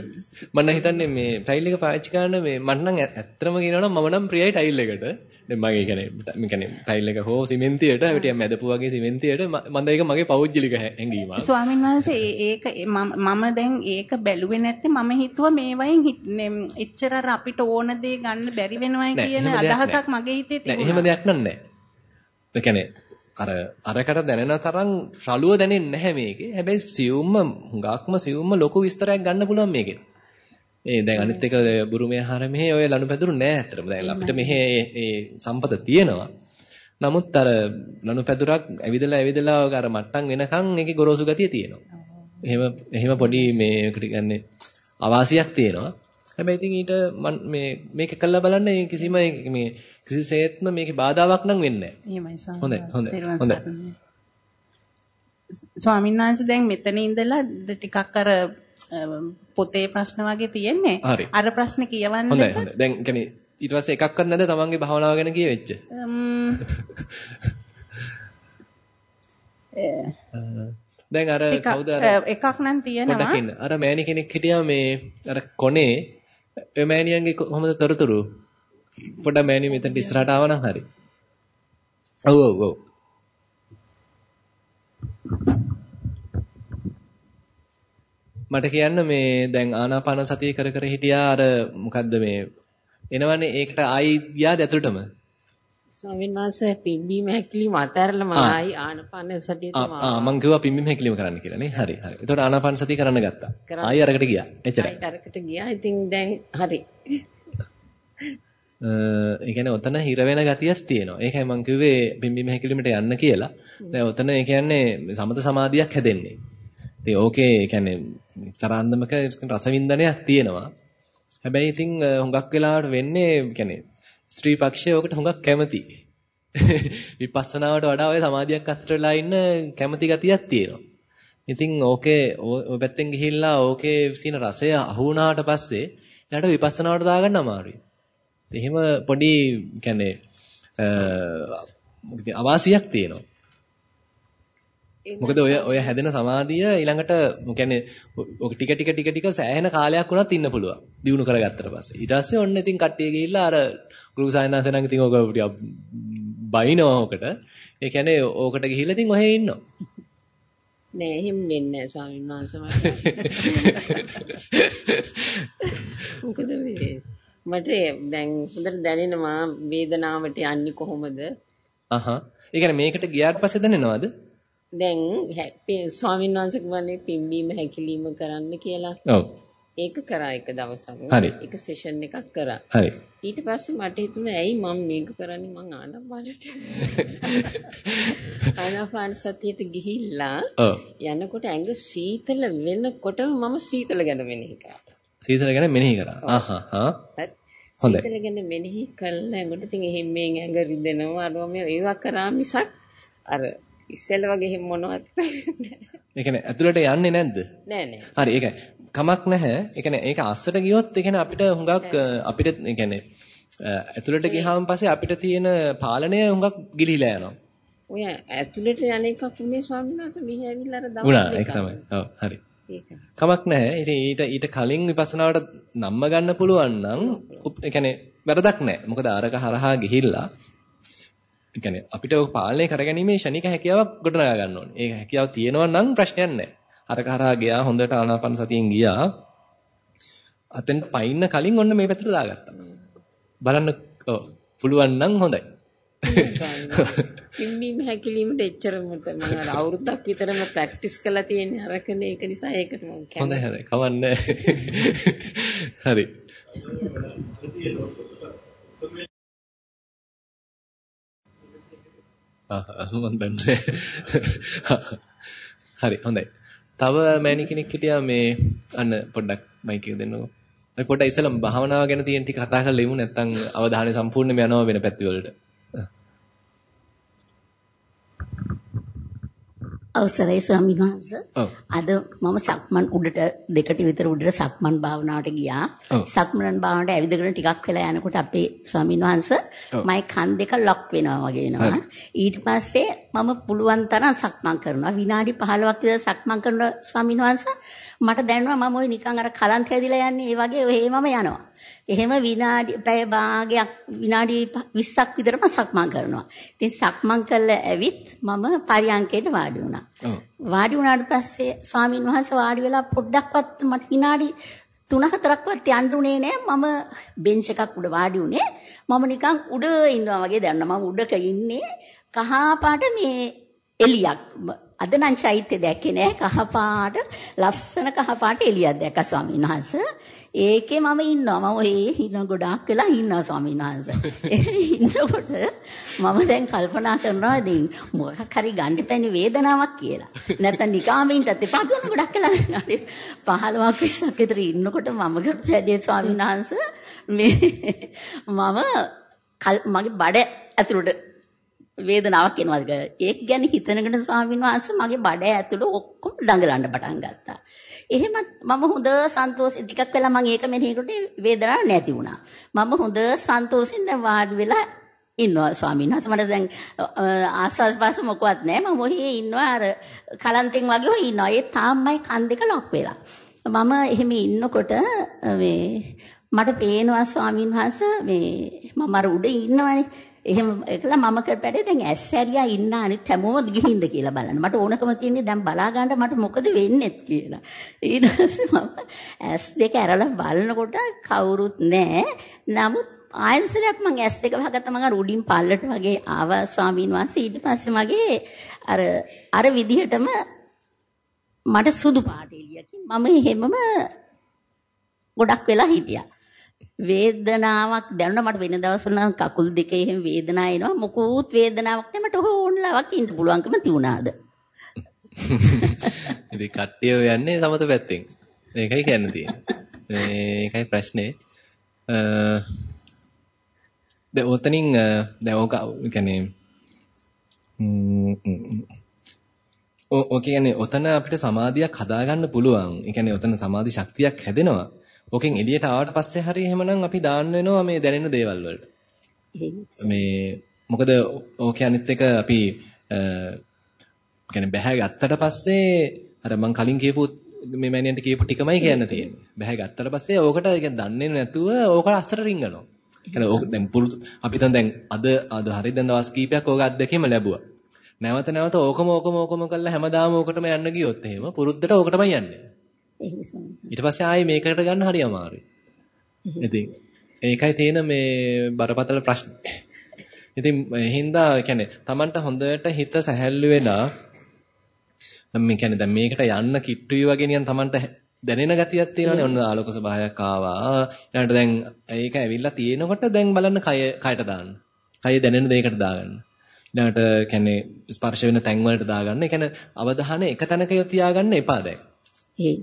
මම හිතන්නේ මේ ටයිල් එක පාවිච්චි කරන මේ මම නම් ඇත්තම කියනවා නම් මම නම් ප්‍රියයි ටයිල් එකට. දැන් මගේ කියන්නේ මේ කියන්නේ ටයිල් එක හෝ සිමෙන්තියට ටිකක් මැදපු වගේ සිමෙන්තියට මම ඒක මගේ පෞද්ගලික හැඟීමක්. ස්වාමීන් වහන්සේ ඒක මම දැන් ඒක බැලුවේ නැත්තේ මම හිතුවා මේ වයින් එච්චර අපිට ඕන දේ ගන්න බැරි වෙනවයි කියන අදහසක් මගේ හිතේ තිබුණා. එහෙම දෙයක් නෑ. ඒ කියන්නේ අර අරකට දැනෙන තරම් රළුව දැනෙන්නේ නැහැ මේකේ. හැබැයි සියුම්ම හුඟක්ම සියුම්ම ලොකු විස්තරයක් ගන්න පුළුවන් මේකෙන්. ඒ දැන් අනිත් එක බුරුමේ ආහාර මෙහි ඔය ලනුපැදුරු නෑ ඇත්තටම. දැන් අපිට මෙහි මේ සම්පත තියෙනවා. නමුත් අර ලනුපැදුරක් ඇවිදලා ඇවිදලා අර මට්ටම් වෙනකන් ඒකේ ගොරෝසු ගතිය තියෙනවා. එහෙම එහෙම පොඩි මේකට කියන්නේ අවාසියක් තියෙනවා. හැබැයි ඉතින් ඊට මේ මේක කළා බලන්න කිසිම මේ කිසිසේත්ම මේකේ බාධාවක් නම් වෙන්නේ නැහැ. හොඳයි හොඳයි හොඳයි. ස්වාමීන් වහන්සේ දැන් මෙතන ඉඳලා ටිකක් අර පොතේ ප්‍රශ්න වගේ තියෙන්නේ. අර ප්‍රශ්නේ කියවන්න. හොඳයි හොඳයි. දැන් කියන්නේ ඊට පස්සේ එකක්වත් නැද තමන්ගේ භාවනාව ගැන කියවෙච්ච. දැන් අර කවුද අර එකක් නම් තියෙනවා. පොඩ්ඩක් ඉන්න. අර මෑණි කෙනෙක් හිටියා මේ අර කොනේ ඒ මෑණියන්ගේ කොහොමද තොරතුරු? පොඩ්ඩක් මෑණි මෙතනට ඉස්සරහට ආවනම් හරි. ඔව් ඔව් ඔව්. මට කියන්න මේ දැන් ආනාපාන සතිය කර කර හිටියා අර මොකද්ද මේ එනවනේ ඒකට ආයි ගියාද ඇතුළටම ස්වාමීන් වහන්සේ පිම්බීම හැකිලිම අතහැරලා මම ආයි ආනාපාන සතියට ආ මං කිව්වා පිම්බීම හැකිලිම කරන්න කියලා නේ. හරි හරි. එතකොට ආනාපාන සතිය කරන්න ගත්තා. ආයි අරකට ගියා. එච්චරයි. ආයි අරකට ගියා. ඉතින් දැන් හරි. ඒ කියන්නේ ඔතන හිර වෙන ගතියක් තියෙනවා. ඒකයි මම කිව්වේ පිම්බීම හැකිලිමට යන්න කියලා. දැන් ඔතන ඒ කියන්නේ සමත සමාධියක් හැදෙන්නේ. ඉතින් ඕකේ ඒ කියන්නේ තරන්දමක රසවින්දනයක් තියෙනවා. හැබැයි ඉතින් හුඟක් වෙලාවට වෙන්නේ කියන්නේ ස්ත්‍රී පක්ෂය ඔකට හුඟක් කැමති. විපස්සනාවට වඩා ඔය සමාධියක් අතර වෙලා ඉන්න කැමති ගතියක් තියෙනවා. ඉතින් ඕකේ ඔය පැත්තෙන් ගිහිල්ලා ඕකේ සින රසය අහු වුණාට පස්සේ ඊට විපස්සනාවට දාගන්න අමාරුයි. එහෙම පොඩි කියන්නේ අවාසියක් තියෙනවා. මොකද ඔය ඔය හැදෙන සමාධිය ඊළඟට කියන්නේ ඔක ටික ටික ටික ටික සෑහෙන කාලයක් වුණත් ඉන්න පුළුවන්. දිනු කරගත්තට පස්සේ. ඊට පස්සේ ඔන්න ඉතින් කට්ටිය ගිහිල්ලා අර ගුරු සායනාසනන් ඉතින් ඔක ටික බයිනවා ඔකට. ඒ කියන්නේ ඕකට ගිහිල්ලා ඉතින් ඔහෙ ඉන්නවා. නෑ එහෙම වෙන්නේ නෑ ස්වාමීන් වහන්සේ මොකද මේ මට දැන් හොඳට දැනෙනවා වේදනාවට යන්නේ කොහොමද? අහහ. ඒ කියන්නේ මේකට ගියාට පස්සේ දැනෙනවද? දැන් ස්වාමීන් වහන්සේ කියන්නේ පිම්බීම හැකිලිම කරන්න කියලා. ඔව්. ඒක කරා එක දවසක්. හරි. එක සෙෂන් එකක් කරා. හරි. ඊට පස්සේ මට හිතුණා ඇයි මම මේක කරන්නේ මං ආනපානට. ආනපාන සතියට ගිහිල්ලා යනකොට ඇඟ සීතල වෙනකොටම මම සීතල ගැන මෙනෙහි කරා. සීතල ගැන මෙනෙහි කරා. ආහ්. හොඳයි. සීතල ගැන මෙනෙහි කළා. ඒකට ඉතින් එහෙම මේ ඇඟ රිදෙනවා අරම ඒවා කරා මිසක් අර ඉස්සෙල්ල වගේ එහෙම මොනවත් ඒ කියන්නේ ඇතුළට යන්නේ නැද්ද? නෑ නෑ. හරි ඒකයි. කමක් නැහැ. ඒ කියන්නේ ඒක අස්සට ගියොත් ඒ කියන්නේ අපිට හුඟක් අපිට ඒ කියන්නේ ඇතුළට ගියාම පස්සේ අපිට තියෙන පාලනය හුඟක් ගිලිහිලා යනවා. ඔය ඇතුළට යන එකක් උනේ ස්වාමීන් වහන්සේ මෙහි ඇවිල්ලා අර දවස් උනා ඒක තමයි. ඔව් හරි. කමක් නැහැ. ඉතින් ඊට ඊට කලින් විපස්සනාවට නම්ම ගන්න පුළුවන් නම් ඒ කියන්නේ වැරදක් නැහැ. මොකද අරක හරහා ගිහිල්ලා කියන්නේ අපිට ඔය පාලනය කරගැනීමේ ෂණික හැකියාවක් ගොඩනගා ගන්න ඕනේ. ඒ හැකියාව තියෙනවා නම් ප්‍රශ්නයක් නැහැ. අර කරා ගියා හොඳට ආනාපාන සතියෙන් ගියා. අතෙන්ට පයින්න කලින් ඔන්න මේ පැත්තට දාගත්තා. බලන්න ඔව් පුළුවන් නම් හොඳයි. පිම්බීම හැකිලීමට එච්චරම මම අර අවුරුද්දක් විතරම ප්‍රැක්ටිස් කරලා තියෙන අරකනේ ඒක නිසා ඒකට මම කැමති. හොඳයි හරි. කවන්නේ. හරි. මම දන්නේ. හරි හොඳයි. තව මෑණි කෙනෙක් හිටියා මේ අන්න පොඩ්ඩක් මයික් එක දෙන්නකෝ. අපි පොඩ්ඩක් ඉස්සෙල්ලා භාවනාව ගැන තියෙන ටික කතා කරලා ඉමු නැත්නම් අවධානය සම්පූර්ණයෙන්ම යනවා වෙන පැති වලට. අවසරයි ස්වාමීන් වහන්සේ. අද මම සක්මන් උඩට දෙකට විතර උඩට සක්මන් භාවනාවට ගියා. සක්මන් භාවනාවට ඇවිදගෙන ටිකක් වෙලා යනකොට අපේ ස්වාමීන් වහන්සේ මයි කන් දෙක ලොක් වෙනවා වගේ වෙනවා. ඊට පස්සේ මම පුළුවන් තරම් සක්මන් කරනවා. විනාඩි 15ක් විතර සක්මන් කරන ස්වාමීන් වහන්සේ මට දැනෙනවා මම ওই නිකන් අර කලන්ත හැදිලා යන්නේ ඒ වගේ එහෙමම යනවා. එහෙම විනාඩි පැය භාගයක් විනාඩි 20ක් විතරම සක්මන් කරනවා. ඉතින් සක්මන් කළා ඇවිත් මම පරියන්කේට වාඩි වුණා. වාඩි වුණාට පස්සේ ස්වාමින් වහන්සේ වාඩි වෙලා පොඩ්ඩක්වත් මට විනාඩි 3-4ක්වත් යන්න උනේ නෑ. මම බෙන්ච් එකක් උඩ වාඩි උනේ. මම නිකන් උඩ ඉන්නවා වගේ දැනුණා. මම උඩක ඉන්නේ කහා පාට මේ එලියක් අද නම් චෛත්‍ය දැක්කේ නෑ කහපාට ලස්සන කහපාට එළියක් දැක්කා ස්වාමීන් වහන්සේ. ඒකේ මම ඉන්නවා. මම ඒ හින ගොඩාක් වෙලා ඉන්නවා ස්වාමීන් වහන්සේ. ඉන්නකොට මම දැන් කල්පනා කරනවා ඉතින් මොකක් හරි ගන්න පැණි වේදනාවක් කියලා. නැත්තම් නිකාමින්ටත් එපා කරන ගොඩක් වෙලා 15ක් 20ක් විතර ඉන්නකොට මම කරපැඩේ ස්වාමීන් වහන්සේ මේ මම මගේ බඩ ඇතුළට වේදනාවක් එනවා. ඒක ගැන හිතනකොට ස්වාමීන් වහන්සේ මගේ බඩ ඇතුළේ ඔක්කොම දඟලන්න පටන් ගත්තා. එහෙම මම හොඳ සන්තෝෂෙ ටිකක් වෙලා මම ඒක මෙනෙහිකොට වේදනාවක් නැති වුණා. මම හොඳ සන්තෝෂෙන් දැන් වාඩි වෙලා ඉන්නවා ස්වාමීන් වහන්සේ. මට දැන් ආස්වාස් පාස මොකවත් නැහැ. මම ඔහේ ඉන්නවා. අර කලන්තෙන් වගේ ඔහේ ඉන්නවා. ඒ තාම්මයි කන් දෙක ලොක් වෙලා. මම එහෙම ඉන්නකොට මේ මට පේනවා ස්වාමීන් වහන්සේ මේ මම අර උඩ ඉන්නවනේ. එහෙම ඒකලා මම කරපැඩේ දැන් ඇස් ඇරියා ඉන්න අනිත් හැමෝම ගිහින්ද කියලා බලන්න. මට ඕනකම තියෙන්නේ දැන් බලා ගන්න මට මොකද වෙන්නේ කියලා. ඊට පස්සේ මම ඇස් දෙක ඇරලා බලනකොට කවුරුත් නැහැ. නමුත් ආයෙසරයක් මම ඇස් දෙක වහගත්තා මම අර උඩින් පල්ලට වගේ ආවා ස්වාමීන් වහන්සේ ඊට පස්සේ මගේ අර අර විදිහටම මට සුදු පාට එළියකින් මම එහෙමම ගොඩක් වෙලා හිටියා. වේදනාවක් දැනුණා මට වෙන දවස්වල නම් කකුල් දෙකේ එහෙම වේදනාව එනවා. මොකුත් වේදනාවක් නැහැ. මට ඕනලාවක් ඉන්න පුළුවන්කම තියුණාද? ඉතින් කට්ටිය යන්නේ සමත පැත්තෙන්. මේකයි කියන්න තියෙන්නේ. මේකයි ප්‍රශ්නේ. අ දැන් ඔතනින් දැන් ඕක කියන්නේ ඔ කියන්නේ ඔතන අපිට සමාධියක් හදාගන්න පුළුවන්. ඒ කියන්නේ ඔතන සමාධි ශක්තියක් හැදෙනවා. ඕකෙන් එළියට ආවට පස්සේ හරි එහෙමනම් අපි දාන්න වෙනවා මේ දැනෙන දේවල් වලට. මේ මොකද ඕකේ අනිත් එක අපි කියන්නේ බැහැ ගත්තට පස්සේ අර මං කලින් කියපු මේ මෑනියන්ට කියපු ටිකමයි කියන්න තියෙන්නේ. බැහැ ගත්තට පස්සේ ඕකට කියන්නේ දන්නේ නැතුව ඕකට අස්සට රිංගනවා. කියන්නේ ඕක දැන් පුරුදු අපි දැන් අද අද හරි දැන් දවස් කීපයක් ඕක අත්දැකීම ලැබුවා. නැවත නැවත ඕකම ඕකම ඕකම කරලා හැමදාම ඕකටම යන්න ගියොත් එහෙම පුරුද්දට ඕකටමයි යන්නේ. ඊට පස්සේ ආයේ මේකට ගන්න හරි අමාරුයි. ඉතින් ඒකයි තියෙන මේ බරපතල ප්‍රශ්නේ. ඉතින් හින්දා කියන්නේ Tamanට හොඳට හිත සැහැල්ලු වෙලා මේ කියන්නේ දැන් මේකට යන්න කිට්ටුයි වගේ නිකන් Tamanට දැනෙන ගතියක් තියෙනවානේ. ඔන්න ආලෝක සභාවයක් ආවා. ඊළඟට දැන් ඒක ඇවිල්ලා තියෙනකොට දැන් බලන්න කය කයට දාන්න. කය දැනෙන දෙයකට දාගන්න. ඊළඟට කියන්නේ ස්පර්ශ වෙන තැන් වලට දාගන්න. ඒ කියන්නේ අවධානය එක තැනක තියාගන්න එපා දැන්. ඒ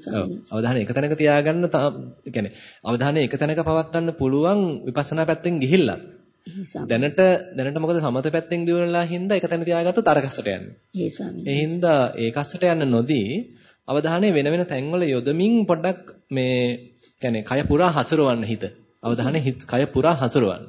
අවධානය එක තැනක තියාගන්න يعني අවධානය එක තැනක පවත්වන්න පුළුවන් විපස්සනා පැත්තෙන් ගිහිල්ලා. දැනට දැනට මොකද සමත පැත්තෙන් දියුණුලා හින්දා එක තැන තියාගත්තොත් අරකස්සට යන්නේ. ඒ ස්වාමී. ඒ හින්දා ඒකස්සට යන්න නොදී අවධානය වෙන වෙන තැන්වල යොදමින් පොඩ්ඩක් මේ يعني කය පුරා හසුරවන්න හිත. අවධානය කය පුරා හසුරවන්න.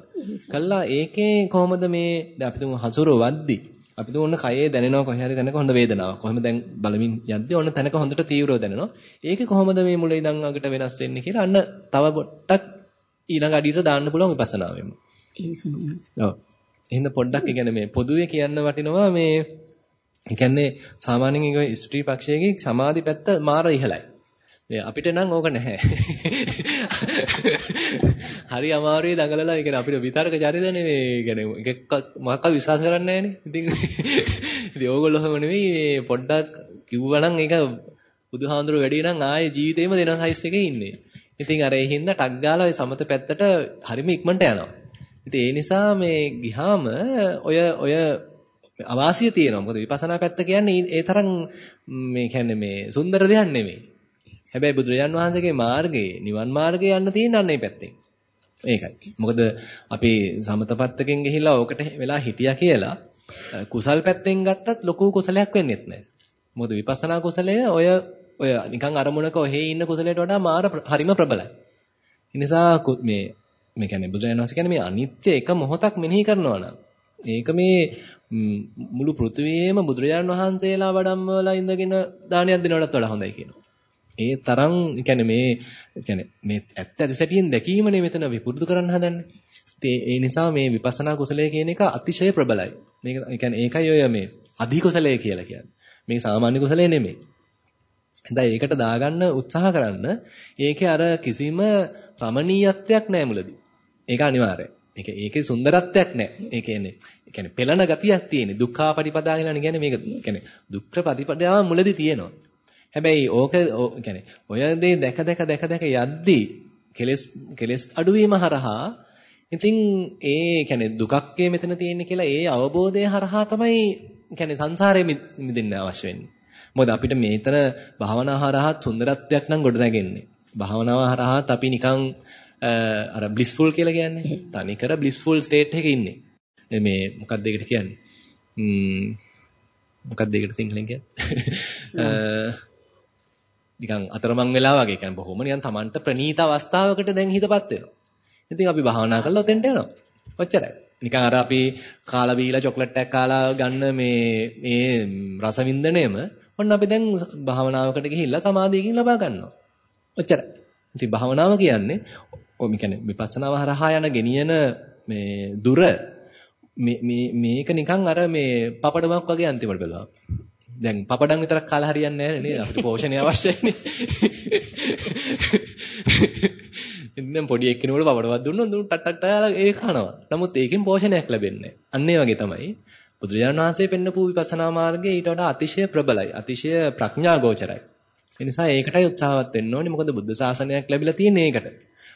කළා ඒකේ කොහොමද මේ දැන් අපි තුමු හසුරවද්දී අපි දුන්න කයේ දැනෙනවා කොහේ හරි තැනක හොඳ වේදනාවක්. කොහොම දැන් බලමින් යද්දී ඔන්න තැනක හොඳට තීව්‍රව දැනෙනවා. ඒකේ කොහොමද මේ මුල ඉඳන් අගට වෙනස් වෙන්නේ කියලා අන්න තව පොඩ්ඩක් ඊළඟ අඩියට දාන්න පුළුවන් විපස්සනාවෙම. ඔව්. එහෙනම් පොඩ්ඩක් ඒ කියන්නේ මේ පොදුවේ කියන්න වටිනවා මේ ඒ කියන්නේ සාමාන්‍යයෙන් ඒක ස්ත්‍රී පක්ෂයේ සමාධි පැත්ත මාර ඉහළයි. මේ අපිට නම් ඕක නැහැ. හරි අමාරුයි දඟලලා ඒ කියන්නේ අපිට විතරක චරිතනේ මේ කියන්නේ එකක් මොකක්ද විශ්වාස කරන්නේ නැහනේ. ඉතින් ඉතින් ඕගොල්ලෝ නෙවෙයි මේ පොඩ්ඩක් කිව්වනම් ඒක බුදුහාඳුර වැඩි නම් ආයේ ජීවිතේම දෙන සයිස් එකේ ඉන්නේ. ඉතින් අර ඒ හින්දා ටක් ගාලා ඔය සමත පැත්තට හරිම ඉක්මනට යනවා. ඉතින් ඒ නිසා මේ ගිහාම ඔය ඔය අවාසිය තියෙනවා. මොකද විපස්සනා පැත්ත කියන්නේ ඒ තරම් මේ කියන්නේ මේ සුන්දර දෙයක් නෙමෙයි. හැබැයි බුදුරජාන් වහන්සේගේ මාර්ගයේ නිවන් මාර්ගයේ යන්න තියෙන අන්න ඒ පැත්තෙන්. ඒකයි. මොකද අපි සමතපත්තකින් ගිහිල්ලා ඕකට වෙලා හිටියා කියලා කුසල් පැත්තෙන් ගත්තත් ලොකු කුසලයක් වෙන්නේත් නැහැ. මොකද විපස්සනා කුසලය ඔය ඔය නිකන් අරමුණක ඔහේ ඉන්න කුසලයට වඩා මාර හරිම ප්‍රබලයි. ඒ නිසා මේ මේ කියන්නේ බුදුරජාණන් වහන්සේ කියන්නේ මේ අනිත්‍ය එක මොහොතක් මෙනෙහි කරනවා නම් ඒක මේ මුළු පෘථිවියේම බුදුරජාණන් වහන්සේලා වඩම්මලා ඉඳගෙන දානයක් දෙනවටත් වඩා හොඳයි කියනවා. ඒ තරම් يعني මේ يعني මේ ඇත්ත ඇතිසැටියෙන් දැකීමනේ මෙතන අපි පුරුදු කරන්න හදන්නේ. ඒ නිසා මේ විපස්සනා කුසලය කියන එක අතිශය ප්‍රබලයි. මේක يعني ඒකයි ඔය මේ අධි කුසලය කියලා කියන්නේ. මේ සාමාන්‍ය කුසලය නෙමෙයි. දැන් ඒකට දාගන්න උත්සාහ කරන්න ඒකේ අර කිසිම රමණීයත්වයක් නැහැ මුලදී. ඒක අනිවාර්යයි. ඒක ඒකේ සුන්දරත්වයක් නැහැ. ඒ කියන්නේ ඒ කියන්නේ පෙළන ගතියක් තියෙන. දුක්ඛා පටිපදා කියලා කියන්නේ මේක කියන්නේ දුක්ඛ ප්‍රතිපදාව මුලදී තියෙනවා. හැබැයි ඕක කියන්නේ ඔය දේ දැක දැක දැක දැක යද්දී කෙලස් කෙලස් අඩුවීම හරහා ඉතින් ඒ කියන්නේ දුකක්කේ මෙතන තියෙන්නේ කියලා ඒ අවබෝධය හරහා තමයි කියන්නේ සංසාරේ මිදෙන්න අවශ්‍ය වෙන්නේ. මොකද අපිට මේතන භාවනා හරහා සුන්දරත්වයක් නම් ගොඩනගෙන්නේ. භාවනාව හරහාත් අපි නිකන් අර බ්ලිස්ෆුල් කියලා කියන්නේ. තනිකර බ්ලිස්ෆුල් ස්ටේට් එකේ ඉන්නේ. මේ මොකක්ද ඒකට කියන්නේ? ම්ම් මොකක්ද ඒකට සිංහලෙන් කියන්නේ? නිකන් අතරමං වෙලා වගේ කියන්නේ බොහොම නිකන් Tamanට ප්‍රනීත අවස්ථාවකට දැන් හිතපත් වෙනවා. ඉතින් අපි භාවනා කරලා ඔතෙන්ට යනවා. ඔච්චරයි. නිකන් අර අපි කාලා බීලා චොක්ලට් එකක් කාලා ගන්න මේ මේ රස වින්දනයම ඔන්න අපි දැන් භාවනාවකට ගිහිල්ලා සමාධියකින් ලබා ගන්නවා. ඔච්චරයි. ඉතින් භාවනාව කියන්නේ ඔය කියන්නේ විපස්සනාව හරහා යන ගෙනියන මේ දුර මේ මේක නිකන් අර මේ පපඩමක් වගේ අන්තිමට බලනවා. දැන් පපඩම් විතරක් කාලා හරියන්නේ නැහැ නේද? අපිට පෝෂණය අවශ්‍යයිනේ. ඉතින් පොඩි එක්කිනෙකුට පපඩමක් දුන්නොත් දුන්නු ටක් ටක් ටක් ඒක කනවා. නමුත් ඒකෙන් පෝෂණයක් ලැබෙන්නේ නැහැ. අන්න ඒ වගේ තමයි. බුදුරජාණන් වහන්සේ පෙන්නපු විපස්සනා මාර්ගය ඊට වඩා අතිශය ප්‍රබලයි. අතිශය ප්‍රඥා ගෝචරයි. ඒ නිසා ඒකටයි උත්සාහවත් වෙන්න ඕනේ. මොකද බුද්ධ ශාසනයක් ලැබිලා තියෙන්නේ ඒකට.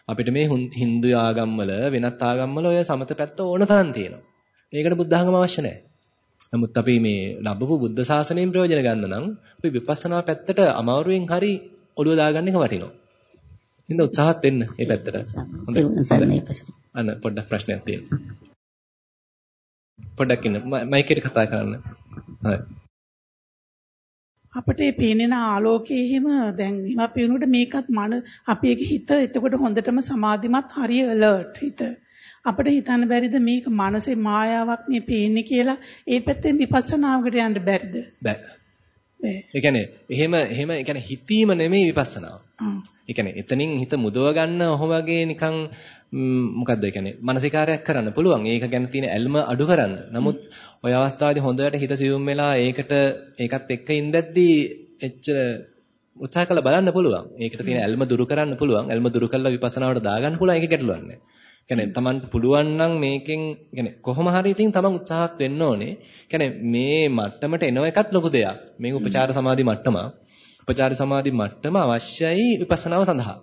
අපිට මේ Hindu ආගම්වල වෙනත් ආගම්වල ඔය සමත පැත්ත ඕන තරම් තියෙනවා. ඒකට බුද්ධ ආගම අවශ්‍ය නැහැ. නමුත් අපි මේ ලැබපු බුද්ධ ශාසනයෙන් ප්‍රයෝජන ගන්න නම් අපි විපස්සනා පැත්තට අමාරුවෙන් හරි ඔළුව දාගන්න එක වටිනවා. හින්ද උත්සාහත් වෙන්න මේ පැත්තට. හොඳයි. අන්න පොඩ්ඩක් ප්‍රශ්නයක් තියෙනවා. පොඩ්ඩක් ඉන්න මයික් එකට කතා කරන්න. හරි. අපිට මේ පේනෙන ආලෝකයේ එහෙම දැන් මේවා පේනකොට මේකත් මන අපේ හිත එතකොට හොඳටම සමාධිමත් හරිය alert හිත. අපිට හිතන්න බැරිද මේක මනසේ මායාවක් මේ පේන්නේ කියලා ඒ පැත්තෙන් විපස්සනාවකට යන්න බැරිද? බෑ. ඒ කියන්නේ එහෙම එහෙම ඒ කියන්නේ හිතීම නෙමෙයි විපස්සනාව. ඒ කියන්නේ එතනින් හිත මුදව ගන්න ඔහොම වගේ නිකන් මොකද්ද ඒ කියන්නේ මානසිකාරයක් කරන්න පුළුවන්. ඒක ගැන තියෙන ඇල්ම අඩු කරන්න. නමුත් ওই අවස්ථාවේදී හොඳට හිත සියුම් වෙලා ඒකට ඒකත් එක්ක ඉඳද්දී එච්චර උත්සාහ කරලා බලන්න පුළුවන්. ඒකට තියෙන ඇල්ම දුරු කරන්න පුළුවන්. ඇල්ම දුරු කරලා විපස්සනාවට දාගන්න පුළුවන්. ඒක ගැටලුවක් නෑ. කියන්නේ Tamanට පුළුවන් නම් මේකෙන් කියන්නේ කොහොම හරි ඉතින් Taman උත්සාහත් වෙන්න ඕනේ. කියන්නේ මේ මට්ටමට එන එකත් ලොකු දෙයක්. මේ උපචාර සමාධි මට්ටම. උපචාර සමාධි මට්ටම අවශ්‍යයි විපස්සනාව සඳහා.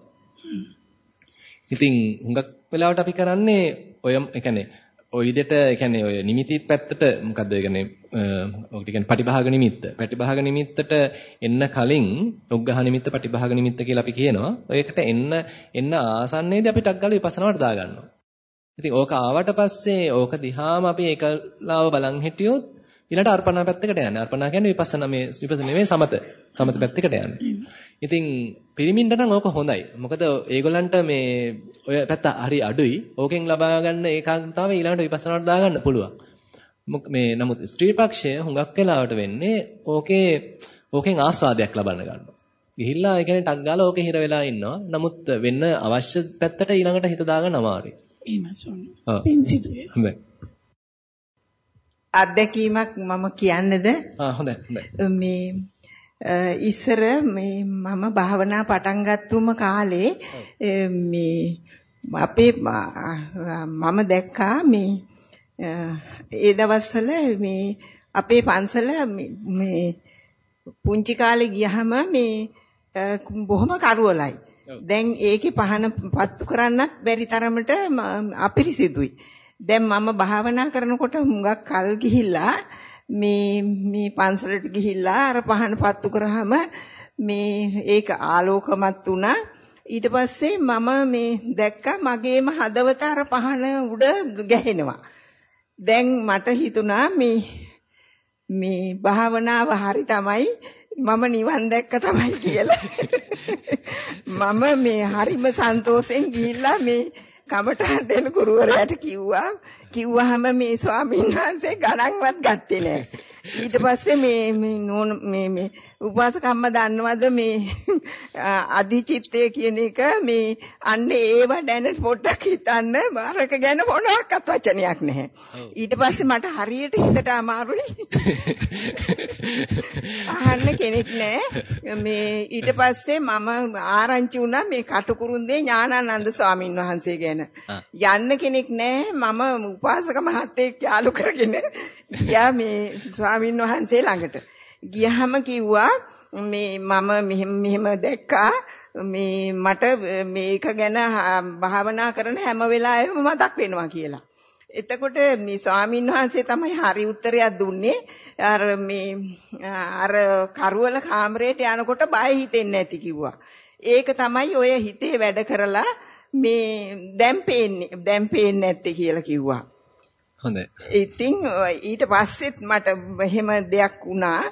ඉතින් හුඟක් වෙලාවට අපි කරන්නේ ඔය කියන්නේ ඔය විදිහට කියන්නේ ඔය නිමිති පැත්තට මොකද්ද ඒ කියන්නේ ඔක කියන්නේ පටිභාග නිමිත්ත. පටිභාග නිමිත්තට එන්න කලින් උග්ඝහ නිමිත්ත පටිභාග නිමිත්ත කියලා අපි කියනවා. ඔයකට එන්න එන්න ආසන්නයේදී අපි ටක් ගාලා විපස්සනාවට දා ගන්නවා. ඉතින් ඕක ආවට පස්සේ ඕක දිහාම අපි ඒකලාව බලන් හිටියොත් ඊළඟට අර්පණා පැත්තකට යන්නේ. අර්පණා කියන්නේ විපස්සනා මේ විපස්සනා නෙමෙයි සමත. සමත පැත්තකට යන්නේ. ඉතින් පිරිමින්ට නම් ඕක හොඳයි. මොකද ඒගොල්ලන්ට මේ ඔය පැත්ත හරි අඩුයි. ඕකෙන් ලබා ගන්න ඒකාන්තතාවය ඊළඟට විපස්සනාවට දාගන්න පුළුවන්. මේ නමුත් ස්ත්‍රී පක්ෂය හුඟක් වෙලාවට වෙන්නේ ඕකේ ඕකෙන් ආස්වාදයක් ලබන්න ගන්නවා. ගිහිල්ලා ඒ කියන්නේ ටක් ගාලා ඕකේ හිර වෙලා ඉන්නවා. නමුත් වෙන්න අවශ්‍ය පැත්තට ඊළඟට හිත දාගන්න අමාරුයි. එහෙමයි සෝනි. පින්සිදුවේ. හොඳයි. අත්දැකීමක් මම කියන්නද? ආ හොඳයි හොඳයි. මේ ඉස්සර මේ මම භාවනා පටන් ගත්තුම කාලේ මේ අපේ මම දැක්කා මේ ඒ දවස්වල මේ අපේ පන්සල මේ පුංචි කාලේ ගියහම මේ බොහොම කරවලයි. දැන් ඒකේ පහන පත්තු කරන්නත් බැරි තරමට අපිරිසිදුයි. දැන් මම භාවනා කරනකොට හුඟක් කල් ගිහිල්ලා මේ මේ පන්සලට ගිහිල්ලා අර පහන පත්තු කරාම මේ ඒක ආලෝකමත් වුණා. ඊට පස්සේ මම මේ දැක්කා මගේම හදවත අර පහන උඩ ගැහෙනවා. දැන් මට හිතුණා මේ මේ භාවනාව හරි තමයි මම නිවන් දැක්ක තමයි කියලා. මම මේ හරිම සන්තෝෂෙන් ගිහිල්ලා මේ කමටහන් දෙන ගුරුවරයාට කිව්වා. කිව්වහම මේ ස්වාමීන් වහන්සේ ගණන්වත් ගත්තේ නැහැ ඊට පස්සේ මේ මේ නෝන මේ මේ උපාසකම්ම දන්නවද මේ අධිචිත්තය කියන එක මේ අන්න ඒව දැන පොඩ්ඩක් හිතන්න මාරක ගැන මොනවාක්වත් වචනයක් නැහැ. ඊට පස්සේ මට හරියට හිතට අමාරුයි. අහන්න කෙනෙක් නැහැ. මේ ඊට පස්සේ මම ආරංචි වුණා මේ කටුකුරුන්දේ ඥානානන්ද ස්වාමින් වහන්සේ ගැන. යන්න කෙනෙක් නැහැ. මම උපාසක මහත්තයෙක් යාළු කරගෙන ගියා මේ ස්වාමින් වහන්සේ ළඟට. ගියහම කිව්වා මේ මම මෙහෙම මෙහෙම දැක්කා මේ මට මේක ගැන භාවනා කරන හැම වෙලාවෙම මතක් වෙනවා කියලා. එතකොට මේ ස්වාමින් වහන්සේ තමයි හරි උත්තරයක් දුන්නේ. අර මේ අර කරවල කාමරේට යනකොට බය හිතෙන්නේ නැති කිව්වා. ඒක තමයි ඔය හිතේ වැඩ කරලා මේ දැන් පේන්නේ දැන් පේන්නේ නැත්තේ කියලා කිව්වා. හොඳයි. ඉතින් ඊට පස්සෙත් මට එහෙම දෙයක් වුණා.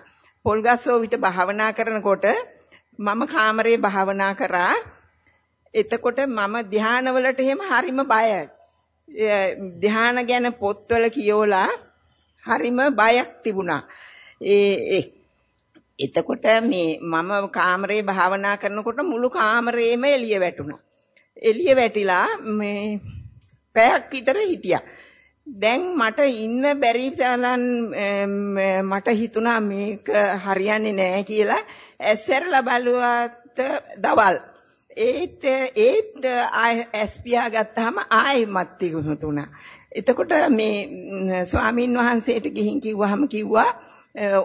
පොල්ගස්සෝ විට භාවනා කරනකොට මම කාමරේ භාවනා කරා. එතකොට මම ධානවලට එහෙම හරිම බයයි. ධාන ගැන පොත්වල කියවලා හරිම බයක් තිබුණා. ඒ එතකොට මේ මම කාමරේ භාවනා කරනකොට මුළු කාමරේම එළිය වැටුණා. එළිය වැටිලා මේ පැයක් විතර හිටියා. දැන් මට ඉන්න බැරි තරම් මට හිතුණා මේක හරියන්නේ නැහැ කියලා ඇස්සරලා බලුවත් දවල් ඒත් ඒත් ඇස්පියා ගත්තාම ආයෙමත් තිබුණා. එතකොට මේ ස්වාමින් වහන්සේට ගිහින් කිව්වහම කිව්වා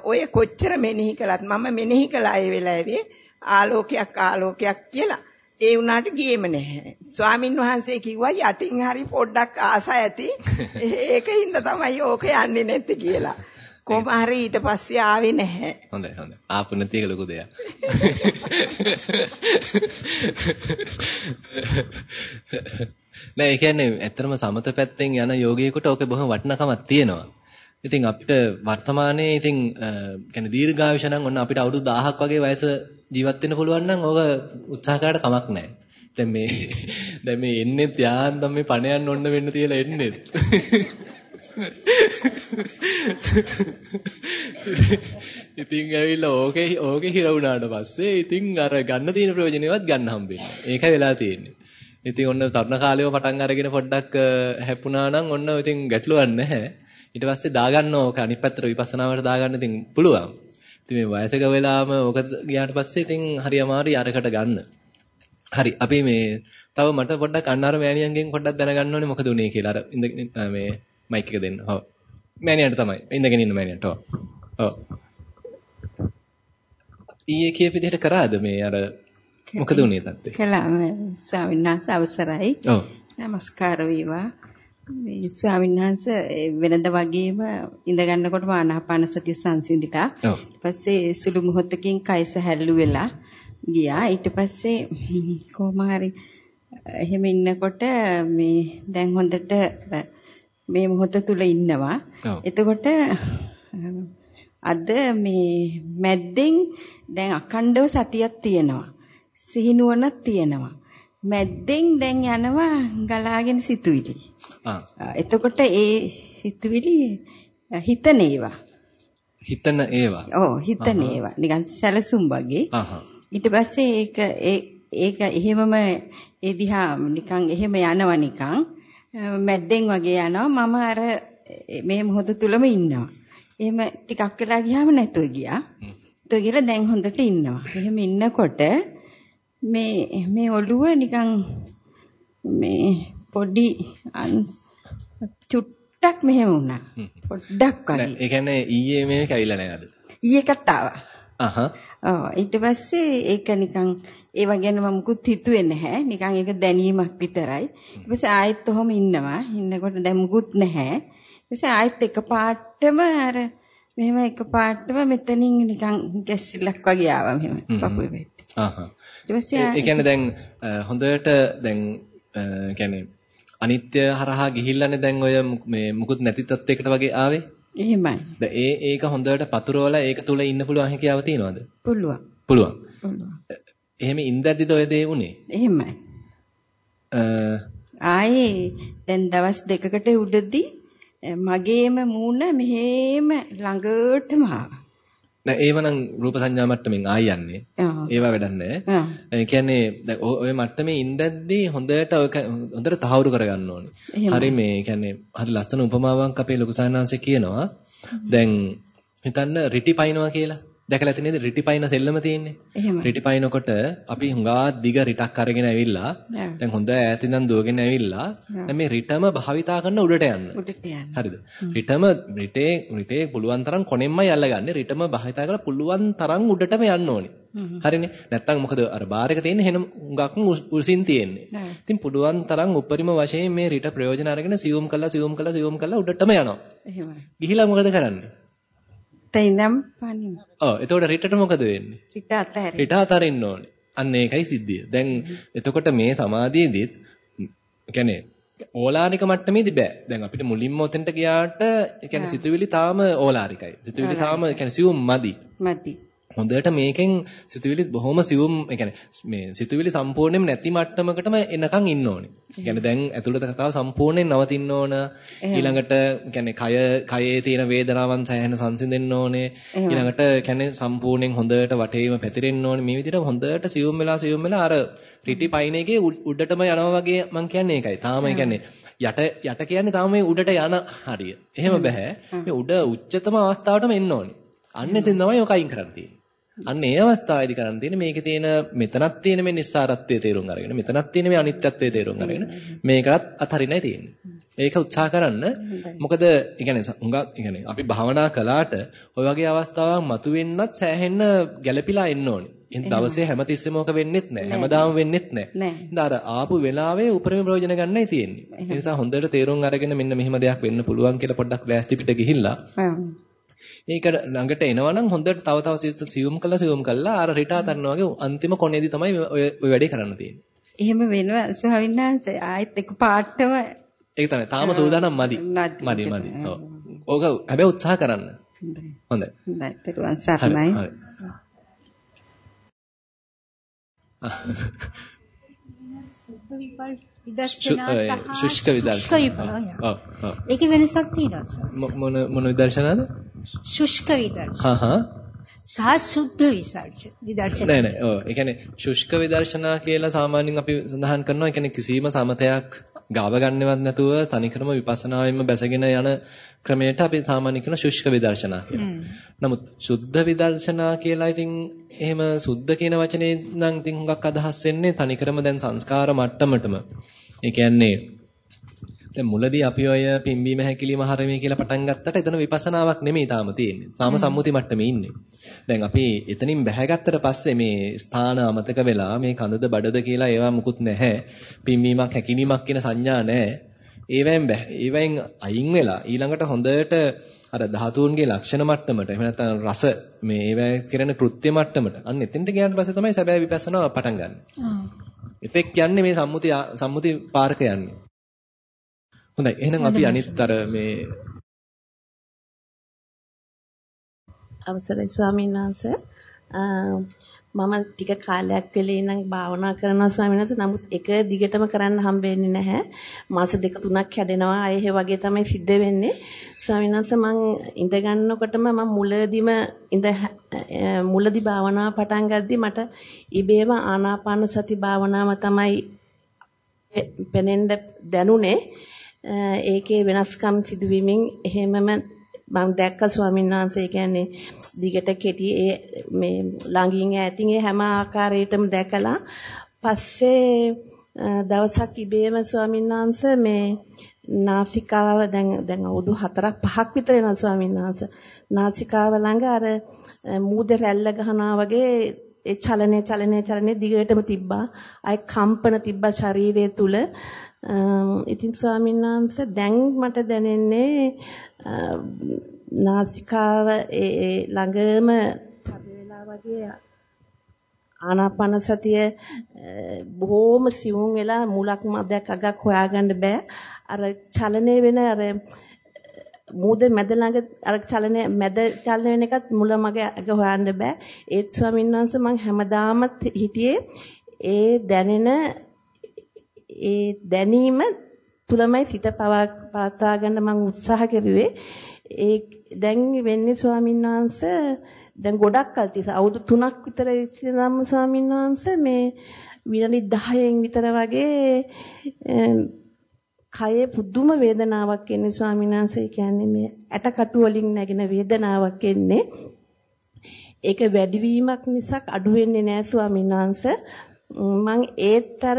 ඔය කොච්චර මෙනෙහි කළත් මම මෙනෙහි කළා ඒ වෙලාවේ ආලෝකයක් ආලෝකයක් කියලා. ඒ වුණාට ගියේම නැහැ. ස්වාමින් වහන්සේ කිව්වා යටින් හරි පොඩ්ඩක් ආස ඇති. ඒකින්ද තමයි ඕක යන්නේ නැත්තේ කියලා. කොහොම හරි ඊට පස්සේ ආවේ නැහැ. හොඳයි හොඳයි. ආපු නැති එක ලොකු දෙයක්. නෑ ඒ කියන්නේ ඇත්තටම සමත පැත්තෙන් යන යෝගියෙකුට ඕකේ බොහොම වටිනකමක් තියෙනවා. ඉතින් අපිට වර්තමානයේ ඉතින් කියන්නේ දීර්ඝායුෂ නම් ඔන්න අපිට අවුරුදු 1000ක් වගේ වයස ජීවත් වෙන්න පුළුවන් නම් ඕක උත්සාහ කරලා කමක් නැහැ. දැන් මේ දැන් මේ එන්නේ ත්‍යාන්තම් මේ පණ යන්න ඔන්න වෙන්න තියලා එන්නේ. ඉතින් ඇවිල්ලා ඕකේ ඕකේ හිර වුණාට පස්සේ ඉතින් අර ගන්න තියෙන ප්‍රයෝජනෙවත් ගන්න හම්බෙන්නේ. ඒකයි වෙලා තියෙන්නේ. ඉතින් ඔන්න තරුණ කාලේව පටන් අරගෙන පොඩ්ඩක් හැප්පුණා නම් ඔන්න ඉතින් ගැටලුවක් නැහැ. ඊට පස්සේ දාගන්න ඕක අනිත් පැත්තට විපස්සනාවට දාගන්න ඉතින් පුළුවන්. ඉතින් මේ වයසක වෙලාම ඕක ගියාට පස්සේ ඉතින් හරි අමාරුයි අරකට ගන්න. හරි අපි මේ තව මට පොඩ්ඩක් අන්නාර මෑණියන්ගෙන් පොඩ්ඩක් දැනගන්න ඕනේ මොකද උනේ කියලා. අර මේ මයික් එක දෙන්න. ඔව්. මෑණියන්ට තමයි. ඉඳගෙන ඉන්න මෑණියන්ට. ඔව්. ඔව්. ඊයේ කියපු විදිහට කරාද මේ අර මොකද උනේ තත්ත්වය? කළා ස්වාමීන් වහන්සේ අවසරයි. ඔව්. নমස්කාර වේවා. මේ ස්වාමීන් වහන්සේ වෙනද වගේම ඉඳ ගන්නකොටම ආනාපාන සතිය සංසිඳිලා. ඊට පස්සේ සුළු මොහොතකින් කයස හැල්ලු වෙලා ගියා. ඊට පස්සේ කොහොම හරි එහෙම ඉන්නකොට මේ දැන් හොඳට මේ මොහොත තුල ඉන්නවා. එතකොට අද මේ මැද්දෙන් දැන් අකණ්ඩව සතියක් තියෙනවා. සිහිනුවණක් තියෙනවා. මැද්දෙන් දැන් යනවා ගලාගෙන සිතුවිලි. එතකොට ඒ සිතුවිලි හිතන ඒවා. හිතන ඒවා. ඔව් හිතන ඒවා. නිකන් සැලසුම් වගේ. ඊට පස්සේ ඒක ඒක එහෙමම ඒ දිහා නිකන් එහෙම යනවා නිකන්. මැද්දෙන් වගේ යනවා මම අර මේ මොහොත තුලම ඉන්නවා. එහෙම ටිකක් වෙලා ගියාම නැතුව ගියා. ඒතෝ කියලා දැන් හොඳට ඉන්නවා. එහෙම ඉන්නකොට මේ මේ ඔළුව නිකන් මේ පොඩි චුට්ටක් මෙහෙම වුණා. පොඩ්ඩක් වගේ. ඒ කියන්නේ ඊයේ මේක ඇවිල්ලා නෑ අද. ඊයේකට ආවා. අහහ. ඔව් ඊට පස්සේ ඒක නිකන් ඒව ගැන මම මුකුත් හිතුවේ නැහැ. නිකන් ඒක දැනීමක් විතරයි. ඊට පස්සේ ආයෙත් ඔහොම ඉන්නවා. ඉන්නකොට දැන් මුකුත් නැහැ. ඊට පස්සේ ආයෙත් එකපාරටම අර මෙහෙම එකපාරටම මෙතනින් නිකන් ගැස්සිල්ලක් වගේ ආවා මෙහෙම පපුවේ. අහහ. ඊට පස්සේ ඒ කියන්නේ දැන් හොඳට දැන් කියන්නේ අනිත්‍ය හරහා ගිහිල්ලානේ දැන් ඔය මේ මුකුත් නැති තත්යකට වගේ ආවේ. එහෙමයි. දැන් ඒ ඒක හොඳට පතුරවලා ඒක තුල ඉන්න පුළුවන් හැකියාව තියෙනවද? පුළුවන්. පුළුවන්. පුළුවන්. එහෙම ඉඳද්දිද ඔය දේ උනේ? එහෙමයි. ආයේ දැන් දවස් දෙකකට උඩදී මගේම මූණ මෙහෙම ළඟටම ආවා. නෑ ඒවනම් රූප සංඥා මට්ටමින් ආයි යන්නේ. ඒවා වැඩක් නෑ. ඒ කියන්නේ දැන් ඔය මට්ටමේ ඉඳද්දී හොඳට ඔය හොඳට තහවුරු කරගන්න ඕනේ. හරි මේ කියන්නේ හරි ලස්සන උපමාවක් අපේ ලොකු සාහනාංශේ කියනවා. දැන් හිතන්න රිටි පයින්නවා කියලා. දැකලා ඇති නේද රිටිපයින සෙල්ලම තියෙන්නේ. රිටිපයිනකොට අපි හුඟා දිග රිටක් අරගෙන ඇවිල්ලා දැන් හොඳ ඈත ඉඳන් දුවගෙන ඇවිල්ලා දැන් මේ රිටම භාවිතා කරන උඩට යන්න. උඩට යන්න. හරිද? රිටම රිටේ රිටේ පුළුවන් තරම් කොනෙන්මයි අල්ලගන්නේ. රිටම භාවිතා කරලා පුළුවන් තරම් උඩටම යන්න ඕනේ. හරිනේ. නැත්තම් මොකද අර බාර් එක තියෙන්නේ හෙන හුඟක් උසින් තියෙන්නේ. ඉතින් පුළුවන් තරම් උපරිම වශයෙන් මේ රිට ප්‍රයෝජන අරගෙන සියුම් කළා සියුම් කළා සියුම් කළා උඩටම යනවා. එහෙමයි. ගිහිලා මොකද කරන්නේ? රිට ඉඳන් පනින්න. ඔව් එතකොට රිටට මොකද වෙන්නේ? රිට අතහැරෙන්න. රිට අතහරින්න ඕනේ. අන්න ඒකයි සිද්ධිය. දැන් එතකොට මේ සමාධියේදීත් කියන්නේ ඕලාරික මට්ටමේදී බෑ. දැන් අපිට මුලින්ම ඔතෙන්ට ගියාට ඒ කියන්නේ සිතුවිලි තාම ඕලාරිකයි. සිතුවිලි තාම ඒ කියන්නේ සියුම් මදි. මදි. හොඳට මේකෙන් සිතුවිලි බොහොම සියුම් ඒ කියන්නේ මේ සිතුවිලි සම්පූර්ණයෙන්ම නැති මට්ටමකටම එනකන් ඉන්න ඕනේ. ඒ කියන්නේ දැන් ඇතුළත කතාව සම්පූර්ණයෙන් නවතින්න ඕන. ඊළඟට කියන්නේ කය කයේ තියෙන වේදනාවන් සෑහෙන සංසිඳෙන්න ඕනේ. ඊළඟට කියන්නේ සම්පූර්ණයෙන් හොඳට වටේම පැතිරෙන්න ඕනේ. මේ විදිහට හොඳට සියුම් වෙලා සියුම් වෙලා අර රිටි පයින් එකේ උඩටම යනවා වගේ මම කියන්නේ ඒකයි. තාම ඒ කියන්නේ යට යට කියන්නේ තාම මේ උඩට යන හරිය. එහෙම බෑ. මේ උඩ උච්චතම අවස්ථාවටම එන්න ඕනේ. අන්න එතෙන් තමයි ඔක අයින් කරන්න තියෙන්නේ. අන්න ඒ අවස්ථාවේදී කරන්න තියෙන්නේ මේකේ තියෙන මෙතනක් තියෙන මේ නිස්සාරත්වයේ තේරුම් අරගෙන මෙතනක් තියෙන මේ අනිත්‍යත්වයේ තේරුම් අරගෙන මේකත් අතරින්නයි තියෙන්නේ. ඒක උත්සාහ කරන්න. මොකද කියන්නේ හුඟක් කියන්නේ අපි භාවනා කළාට ওই වගේ අවස්ථාවක් මතුවෙන්නත් සෑහෙන්න ගැළපිලා එන්න ඕනේ. එහෙනම් දවසේ හැමතිස්සෙම ඕක වෙන්නෙත් නැහැ. හැමදාම වෙන්නෙත් නැහැ. ඉතින් අර ආපු වෙලාවේ උපරිම ප්‍රයෝජන ගන්නයි තියෙන්නේ. ඒ නිසා හොඳට තේරුම් අරගෙන මෙන්න මෙහෙම දෙයක් වෙන්න පුළුවන් කියලා පොඩ්ඩක් ලෑස්ති පිට ගිහිල්ලා ඒක ළඟට එනවනම් හොඳට තව තව සියුම් කළා සියුම් කළා අර රිටා තරනවා වගේ අන්තිම කොනේදී තමයි ඔය ඔය වැඩේ කරන්න තියෙන්නේ. එහෙම වෙනවා ස්වාමීනාංශ ආයෙත් එක පාටම ඒක තමයි. තාම සූදානම් මදි. මදි මදි. ඔව්. ඕක හැබැයි උත්සාහ කරන්න. හොඳයි. හොඳයි. පෙරුවන් සරණයි. විදර්ශනා ශුෂ්ක විදර්ශනා. ඒකේ වෙනසක් තියෙනවද? මොන මොන විදර්ශනාද? ශුෂ්ක විදර්ශනා. හා හා. සහ සුද්ධ විදර්ශනා. නෑ නෑ. ඔව්. ඒ කියන්නේ ශුෂ්ක විදර්ශනා කියලා සාමාන්‍යයෙන් අපි සඳහන් කරනවා. ඒ කියන්නේ කිසිම සමතයක් ගාව ගන්නවත් නැතුව තනිකරම විපස්සනාවෙන්ම බැසගෙන යන ක්‍රමයට අපි සාමාන්‍ය කියන ශුෂ්ක විදර්ශනා කියලා. නමුත් සුද්ධ විදර්ශනා කියලා ඉතින් එහෙම සුද්ධ කියන වචනේ නම් ඉතින් හුඟක් අදහස් වෙන්නේ තනිකරම දැන් සංස්කාර මට්ටමටම. ඒ කියන්නේ දැන් මුලදී අපි ඔය පිම්බීම හැකිලිම හරමේ කියලා පටන් ගත්තට එතන විපස්සනාවක් නෙමෙයි තාම තියෙන්නේ. තාම සම්මුති මට්ටමේ ඉන්නේ. දැන් අපි එතනින් බැහැගත්තට පස්සේ මේ ස්ථාන අමතක වෙලා මේ කඳද බඩද කියලා ඒවා මුකුත් නැහැ. පිම්බීමක් හැකිලීමක් කියන සංඥා නැහැ. ඒවෙන් ඒවෙන් අයින් වෙලා ඊළඟට හොඳට අර ධාතුන්ගේ ලක්ෂණ මට්ටමට එහෙම නැත්නම් රස මේ ඒවා කරන කෘත්‍ය මට්ටමට අන්න එතෙන්ට ගියාට පස්සේ තමයි සැබෑ විපස්සනාව පටන් ගන්න. එතෙක් යන්නේ මේ සම්මුති සම්මුති පාරක යන්නේ. හොඳයි එහෙනම් අපි අනිත් අර මේ අවසරයි ස්වාමීන් වහන්සේ මම ටික කාලයක් වෙලේ ඉඳන් භාවනා කරනවා ස්වාමීන් වහන්සේ. නමුත් එක දිගටම කරන්න හම්බෙන්නේ නැහැ. මාස දෙක තුනක් හැදෙනවා. අය වගේ තමයි සිද්ධ වෙන්නේ. ස්වාමීන් වහන්සේ මං ඉඳ ගන්නකොටම මම මුලදිම ඉඳ මුලදි භාවනාව පටන් ගද්දි මට ඉබේම ආනාපාන සති භාවනාව තමයි පෙනෙන්න දැනුනේ. ඒකේ වෙනස්කම් සිදුවීමෙන් එහෙමම මම දැක්ක ස්වාමීන් වහන්සේ කියන්නේ දිගට කෙටි ඒ මේ ළඟින් ඈතින් ඒ හැම ආකාරයකටම දැකලා පස්සේ දවසක් ඉබේම ස්වාමීන් වහන්සේ මේ නාසිකාව දැන් දැන් අවුරුදු 4ක් 5ක් විතර වෙනවා ස්වාමීන් වහන්සේ. නාසිකාව ළඟ අර මූද රැල්ල ගහනවා වගේ ඒ චලනේ චලනේ චලනේ දිගටම තිබ්බා. අය කම්පන තිබ්බා ශරීරය තුල Um, ඉතින් ස්වාමීන් වහන්සේ දැන් මට දැනෙන්නේ uh, නාසිකාව ඒ ළඟම වෙලා වගේ ආනාපාන සතිය uh, බොහොම සිවුම් වෙලා මුලක් මැදක් අගක් හොයාගන්න බෑ. අර චලනය වෙන අර uh, මූද මැද ළඟ අර චලනය මැද චලන වෙන එකත් මුල මග අග හොයන්න බෑ. ඒත් ස්වාමීන් වහන්සේ මම හැමදාම හිටියේ ඒ දැනෙන ඒ දැනීම තුලමයි සිත පවත්වා ගන්න මම උත්සාහ කරුවේ. ඒ දැන් වෙන්නේ ස්වාමීන් වහන්සේ දැන් ගොඩක් කල් තිස්සේ අවුරුදු 3ක් විතර ඉස්සෙල්ලාම ස්වාමීන් වහන්සේ මේ විනාඩි 10න් විතර වගේ කයේ පුදුම වේදනාවක් එන්නේ ස්වාමීන් වහන්සේ. කියන්නේ මේ ඇටකටු වලින් නැගෙන වේදනාවක් එන්නේ. ඒක වැඩිවීමක් නිසාක් අඩු වෙන්නේ නැහැ ස්වාමීන් වහන්සේ. මං ඒත්තර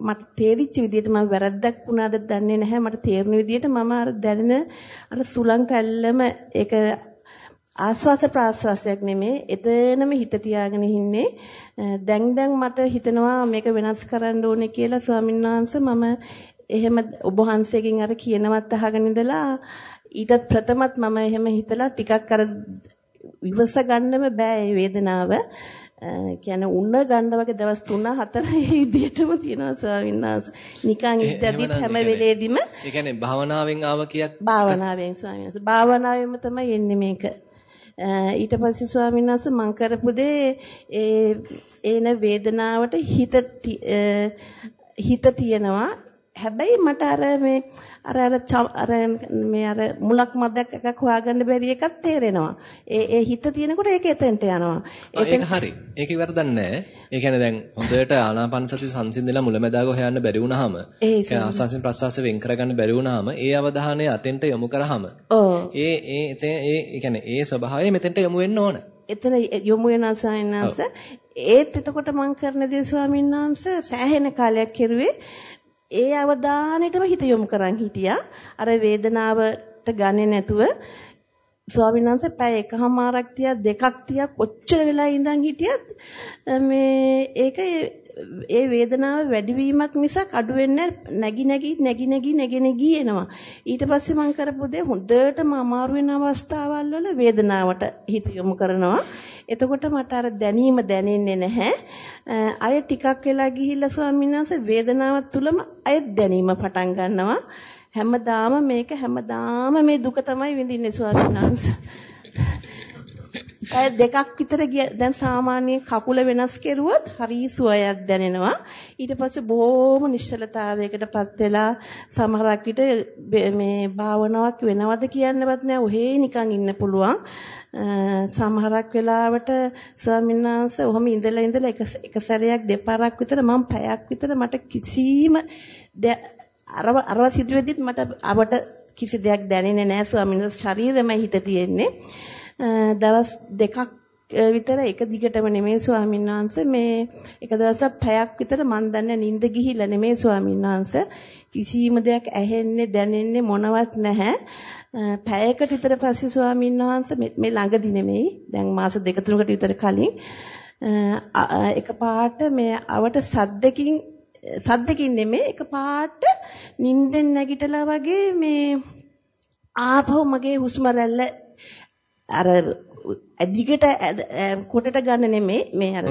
මට තේරිච්ච විදිහට මම වැරද්දක් වුණාද දන්නේ නැහැ. මට තේරුණ විදිහට මම අර දැනෙන අර සුලං කැල්ලම ඒක ආස්වාස ප්‍රාස්වාසයක් නෙමේ. එතනම හිත තියාගෙන ඉන්නේ. දැන් දැන් මට හිතෙනවා මේක වෙනස් කරන්න ඕනේ කියලා ස්වාමීන් වහන්සේ මම එහෙම ඔබ වහන්සේගෙන් අර කියනවත් අහගෙන ඉඳලා ඊටත් ප්‍රථමත් මම එහෙම හිතලා ටිකක් අර විවස ගන්නම බෑ මේ වේදනාව. කියන්නේ උන්න ගන්න වගේ දවස් 3 4 ඒ විදිහටම තියෙනවා ස්වාමීන් වහන්සේ. නිකන් ඉඳදිත් හැම වෙලේදිම ඒ කියන්නේ භාවනාවෙන් ආව කියක් භාවනාවෙන් ස්වාමීන් වහන්සේ. භාවනාවෙන්ම තමයි එන්නේ මේක. ඊට පස්සේ ස්වාමීන් වහන්සේ මං කරපු දේ ඒ එන වේදනාවට හිත හිත තියනවා හැබැයි මට අර මේ අර අර අර මේ අර මුලක් මැදක් එකක් හොයාගන්න බැරි එකක් තේරෙනවා. ඒ ඒ හිත තියෙනකොට ඒක එතෙන්ට යනවා. ඒක හරි. ඒක ඉවරදක් නැහැ. ඒ කියන්නේ දැන් හොඳට ආනාපාන සති සංසිඳලා මුලැමැදාග හොයන්න බැරි වුණාම ඒ ආස්වාසින් ප්‍රසවාස වෙන් කරගන්න බැරි වුණාම ඒ අවධානය අතෙන්ට යොමු කරාම ඒ ඒ ඒ කියන්නේ ඒ ස්වභාවය මෙතෙන්ට යොමු වෙන්න ඕන. එතන යොමු වෙන ස්වාමීන් වහන්සේ ඒත් එතකොට මම කරන දේ ස්වාමීන් වහන්සේ සෑහෙන කාලයක් කෙරුවේ ඒ අවධානයටම හිත යොමු කරන් හිටියා. අර වේදනාවට ගන්නේ නැතුව ස්වාමීන් වහන්සේ පැය එකහමාරක් තියා දෙකක් තියා කොච්චර වෙලා ඉඳන් හිටියත් මේ ඒක ඒ වේදනාව වැඩි වීමක් මිසක් අඩු වෙන්නේ නැగి නැగి නැగి නැగి නැగి නැగి එනවා. ඊට පස්සේ මම කරපු දේ හොඳටම අමාරු වෙන අවස්ථාවල් වල වේදනාවට හිත යොමු කරනවා. එතකොට මට අර දැනීම දැනෙන්නේ නැහැ. අය ටිකක් වෙලා ගිහිල්ලා ස්වාමීන් වහන්සේ වේදනාව තුලම අය දැනීම පටන් ගන්නවා. හැමදාම මේක හැමදාම මේ දුක තමයි විඳින්නේ ස්වාමීන් වහන්සේ. පැය දෙකක් විතර දැන් සාමාන්‍ය කකුල වෙනස් කෙරුවොත් හරි සුවයක් දැනෙනවා. ඊට පස්සේ බොහොම නිශ්චලතාවයකටපත් වෙලා සමහරක් විට මේ භාවනාවක් වෙනවද කියන්නවත් නෑ. ඔහේ නිකන් ඉන්න පුළුවන්. සමහරක් වෙලාවට ස්වාමීන් වහන්සේ ඔහම ඉඳලා ඉඳලා එක එක සැරයක් දෙපාරක් විතර මම පැයක් විතර මට කිසිම අරව අරව සිදුවෙද්දිත් මට අපට කිසි දෙයක් දැනෙන්නේ නැහැ ස්වාමීන් වහන්සේ ශරීරෙම හිත තියෙන්නේ දවස් දෙකක් විතර එක දිගටම නෙමෙයි ස්වාමීන් වහන්සේ. මේ එක දවසක් පැයක් විතර මන් දන්නේ නිින්ද ගිහිල්ලා නෙමෙයි ස්වාමීන් වහන්සේ. කිසිම දෙයක් ඇහෙන්නේ දැනෙන්නේ මොනවත් නැහැ. පැයකට විතර පස්සේ ස්වාමීන් වහන්සේ මේ ළඟදි නෙමෙයි. දැන් මාස දෙක තුනකට විතර කලින්. එකපාරට මේ අවට සද්දකින් සද්දකින් නෙමෙයි එකපාරට නිින්දෙන් නැගිටලා වගේ මේ ආපහු මගේ හුස්ම රැල්ල අර ඇදිකට කොටට ගන්න නෙමෙයි මේ අර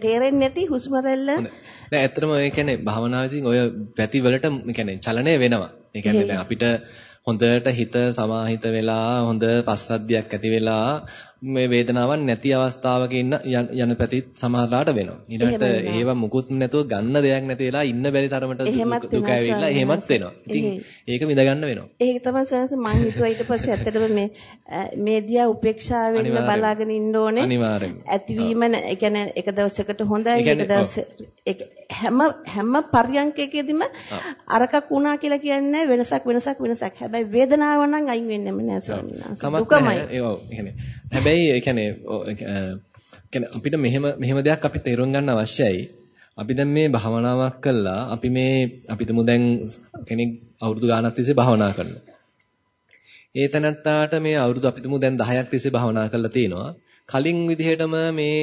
තේරෙන්නේ නැති හුස්ම රැල්ල. නෑ ඇත්තටම ඒ කියන්නේ භාවනාවේදී ඔය පැති වලට කියන්නේ චලනය වෙනවා. ඒ කියන්නේ දැන් අපිට හොඳට හිත සමාහිත වෙලා හොඳ පස්සද්ධියක් ඇති වෙලා මේ වේදනාවක් නැති අවස්ථාවක ඉන්න යන පැතිත් සමහරලාට වෙනවා. ඊළඟට ඒව මුකුත් නැතුව ගන්න දෙයක් නැති වෙලා ඉන්න බැරි තරමට දුක ඇවිල්ලා එහෙමත් වෙනවා. ඉතින් ඒක විඳ ගන්න වෙනවා. ඒක තමයි සයන්ස් මං හිතුවා ඊට පස්සේ ඇත්තටම මේ මේදියා උපේක්ෂාවෙන් බලාගෙන ඉන්න ඕනේ. අනිවාර්යෙන්ම. ඇතිවීම ඒ කියන්නේ එක දවසකට හොඳයි එක දවස් හැම හැම පර්යංකයකදීම අරකක් වුණා කියලා කියන්නේ වෙනසක් වෙනසක් වෙනසක්. හැබැයි වේදනාව නම් අයින් වෙන්නෙම නෑ ස්වාමීන් වහන්සේ. දුකමයි. ඔව්. හැබැයි ඒ කියන්නේ කියන්නේ අපිට මෙහෙම මෙහෙම දෙයක් අපි තේරුම් ගන්න අවශ්‍යයි. අපි දැන් මේ භාවනාවක් කළා අපි මේ අපිටම දැන් කෙනෙක් අවුරුදු ගාණක් තිස්සේ භාවනා කරනවා. ඒ තැනත්තාට මේ අවුරුදු අපිටම දැන් 10ක් තිස්සේ භාවනා කරලා තිනවා. කලින් විදිහටම මේ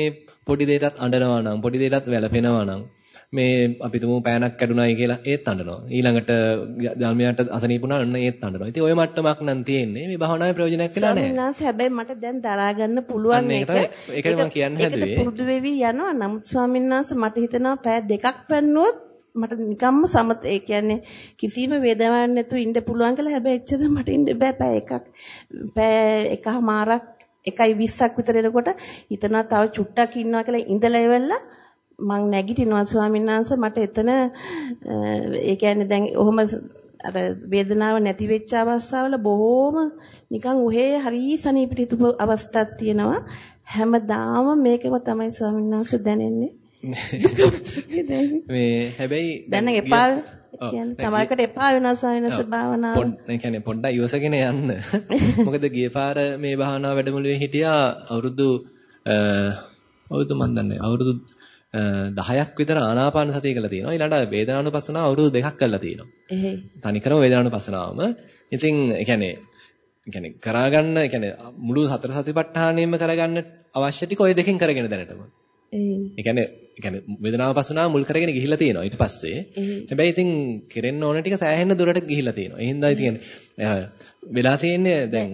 පොඩි දෙයකටත් අඬනවා නම් පොඩි දෙයකටත් වැළපෙනවා නම් මේ අපි තුමු පෑනක් කැඩුනායි කියලා ඒත් අඬනවා. ඊළඟට ධර්මයට අසනීපුණා අන්න ඒත් අඬනවා. ඉතින් ওই මට්ටමක් නම් තියෙන්නේ. මේ භාවනාවේ ප්‍රයෝජනයක් වෙලා නැහැ. ස්වාමීන් හැබැයි මට දැන් දරා ගන්න පුළුවන් මේක. ඒකයි මම කියන්න හැදුවේ. ඒකට පුරුදු වෙවි යනවා. නමුත් ස්වාමීන් වහන්සේ මට හිතෙනවා පෑ දෙකක් පෙන්නුවොත් මට නිකම්ම සමත ඒ කියන්නේ කිසිම වේදනාවක් නැතුව ඉන්න පුළුවන් කියලා හැබැයි එච්චර මට ඉන්න බෑ පෑ එකක්. පෑ එකමාරක් 1.20ක් විතර එනකොට හිතනවා තව චුට්ටක් ඉන්නවා කියලා ඉඳලා ඉවරලා මං නැගිටිනවා ස්වාමීන් වහන්සේ මට එතන ඒ කියන්නේ දැන් ඔහොම අර වේදනාව නැති වෙච්ච අවස්ථාවල බොහොම නිකන් උහේ හරි හිටපු අවස්ථාවක් තියෙනවා. හැමදාම මේකම තමයි ස්වාමීන් වහන්සේ දැනෙන්නේ. මේ හැබැයි දැන් එපා කියන්නේ සමහරකට එපා වෙනවා සායනස භාවනාව. ඒ කියන්නේ පොඩ්ඩක් ඉවසගෙන යන්න. මොකද ගිය පාර මේ භාවනා වැඩමුළුවේ හිටියා අවුරුදු අවුරුදු මන් දන්නේ අවුරුදු 10ක් විතර ආනාපාන සතිය කළා තියෙනවා. ඊළඟට වේදනානුපස්සනාව අවුරුදු දෙකක් කළා තියෙනවා. එහෙයි. තනිකරම වේදනානුපස්සනාවම. ඉතින් ඒ කියන්නේ ඒ කියන්නේ කරාගන්න ඒ කියන්නේ මුළු සතර සතිපට්ඨානෙම කරගන්න අවශ්‍ය ටික ওই දෙකෙන් කරගෙන දැනටම. ඒ කියන්නේ ඒ කියන්නේ වේදනානුපස්සනාව මුල් කරගෙන ගිහිල්ලා තියෙනවා ඊට පස්සේ. හැබැයි ඉතින් කෙරෙන්න ඕන ටික සෑහෙන දුරට ගිහිල්ලා තියෙනවා. ඒ හින්දා ඉතින් වෙලා තියෙන්නේ දැන්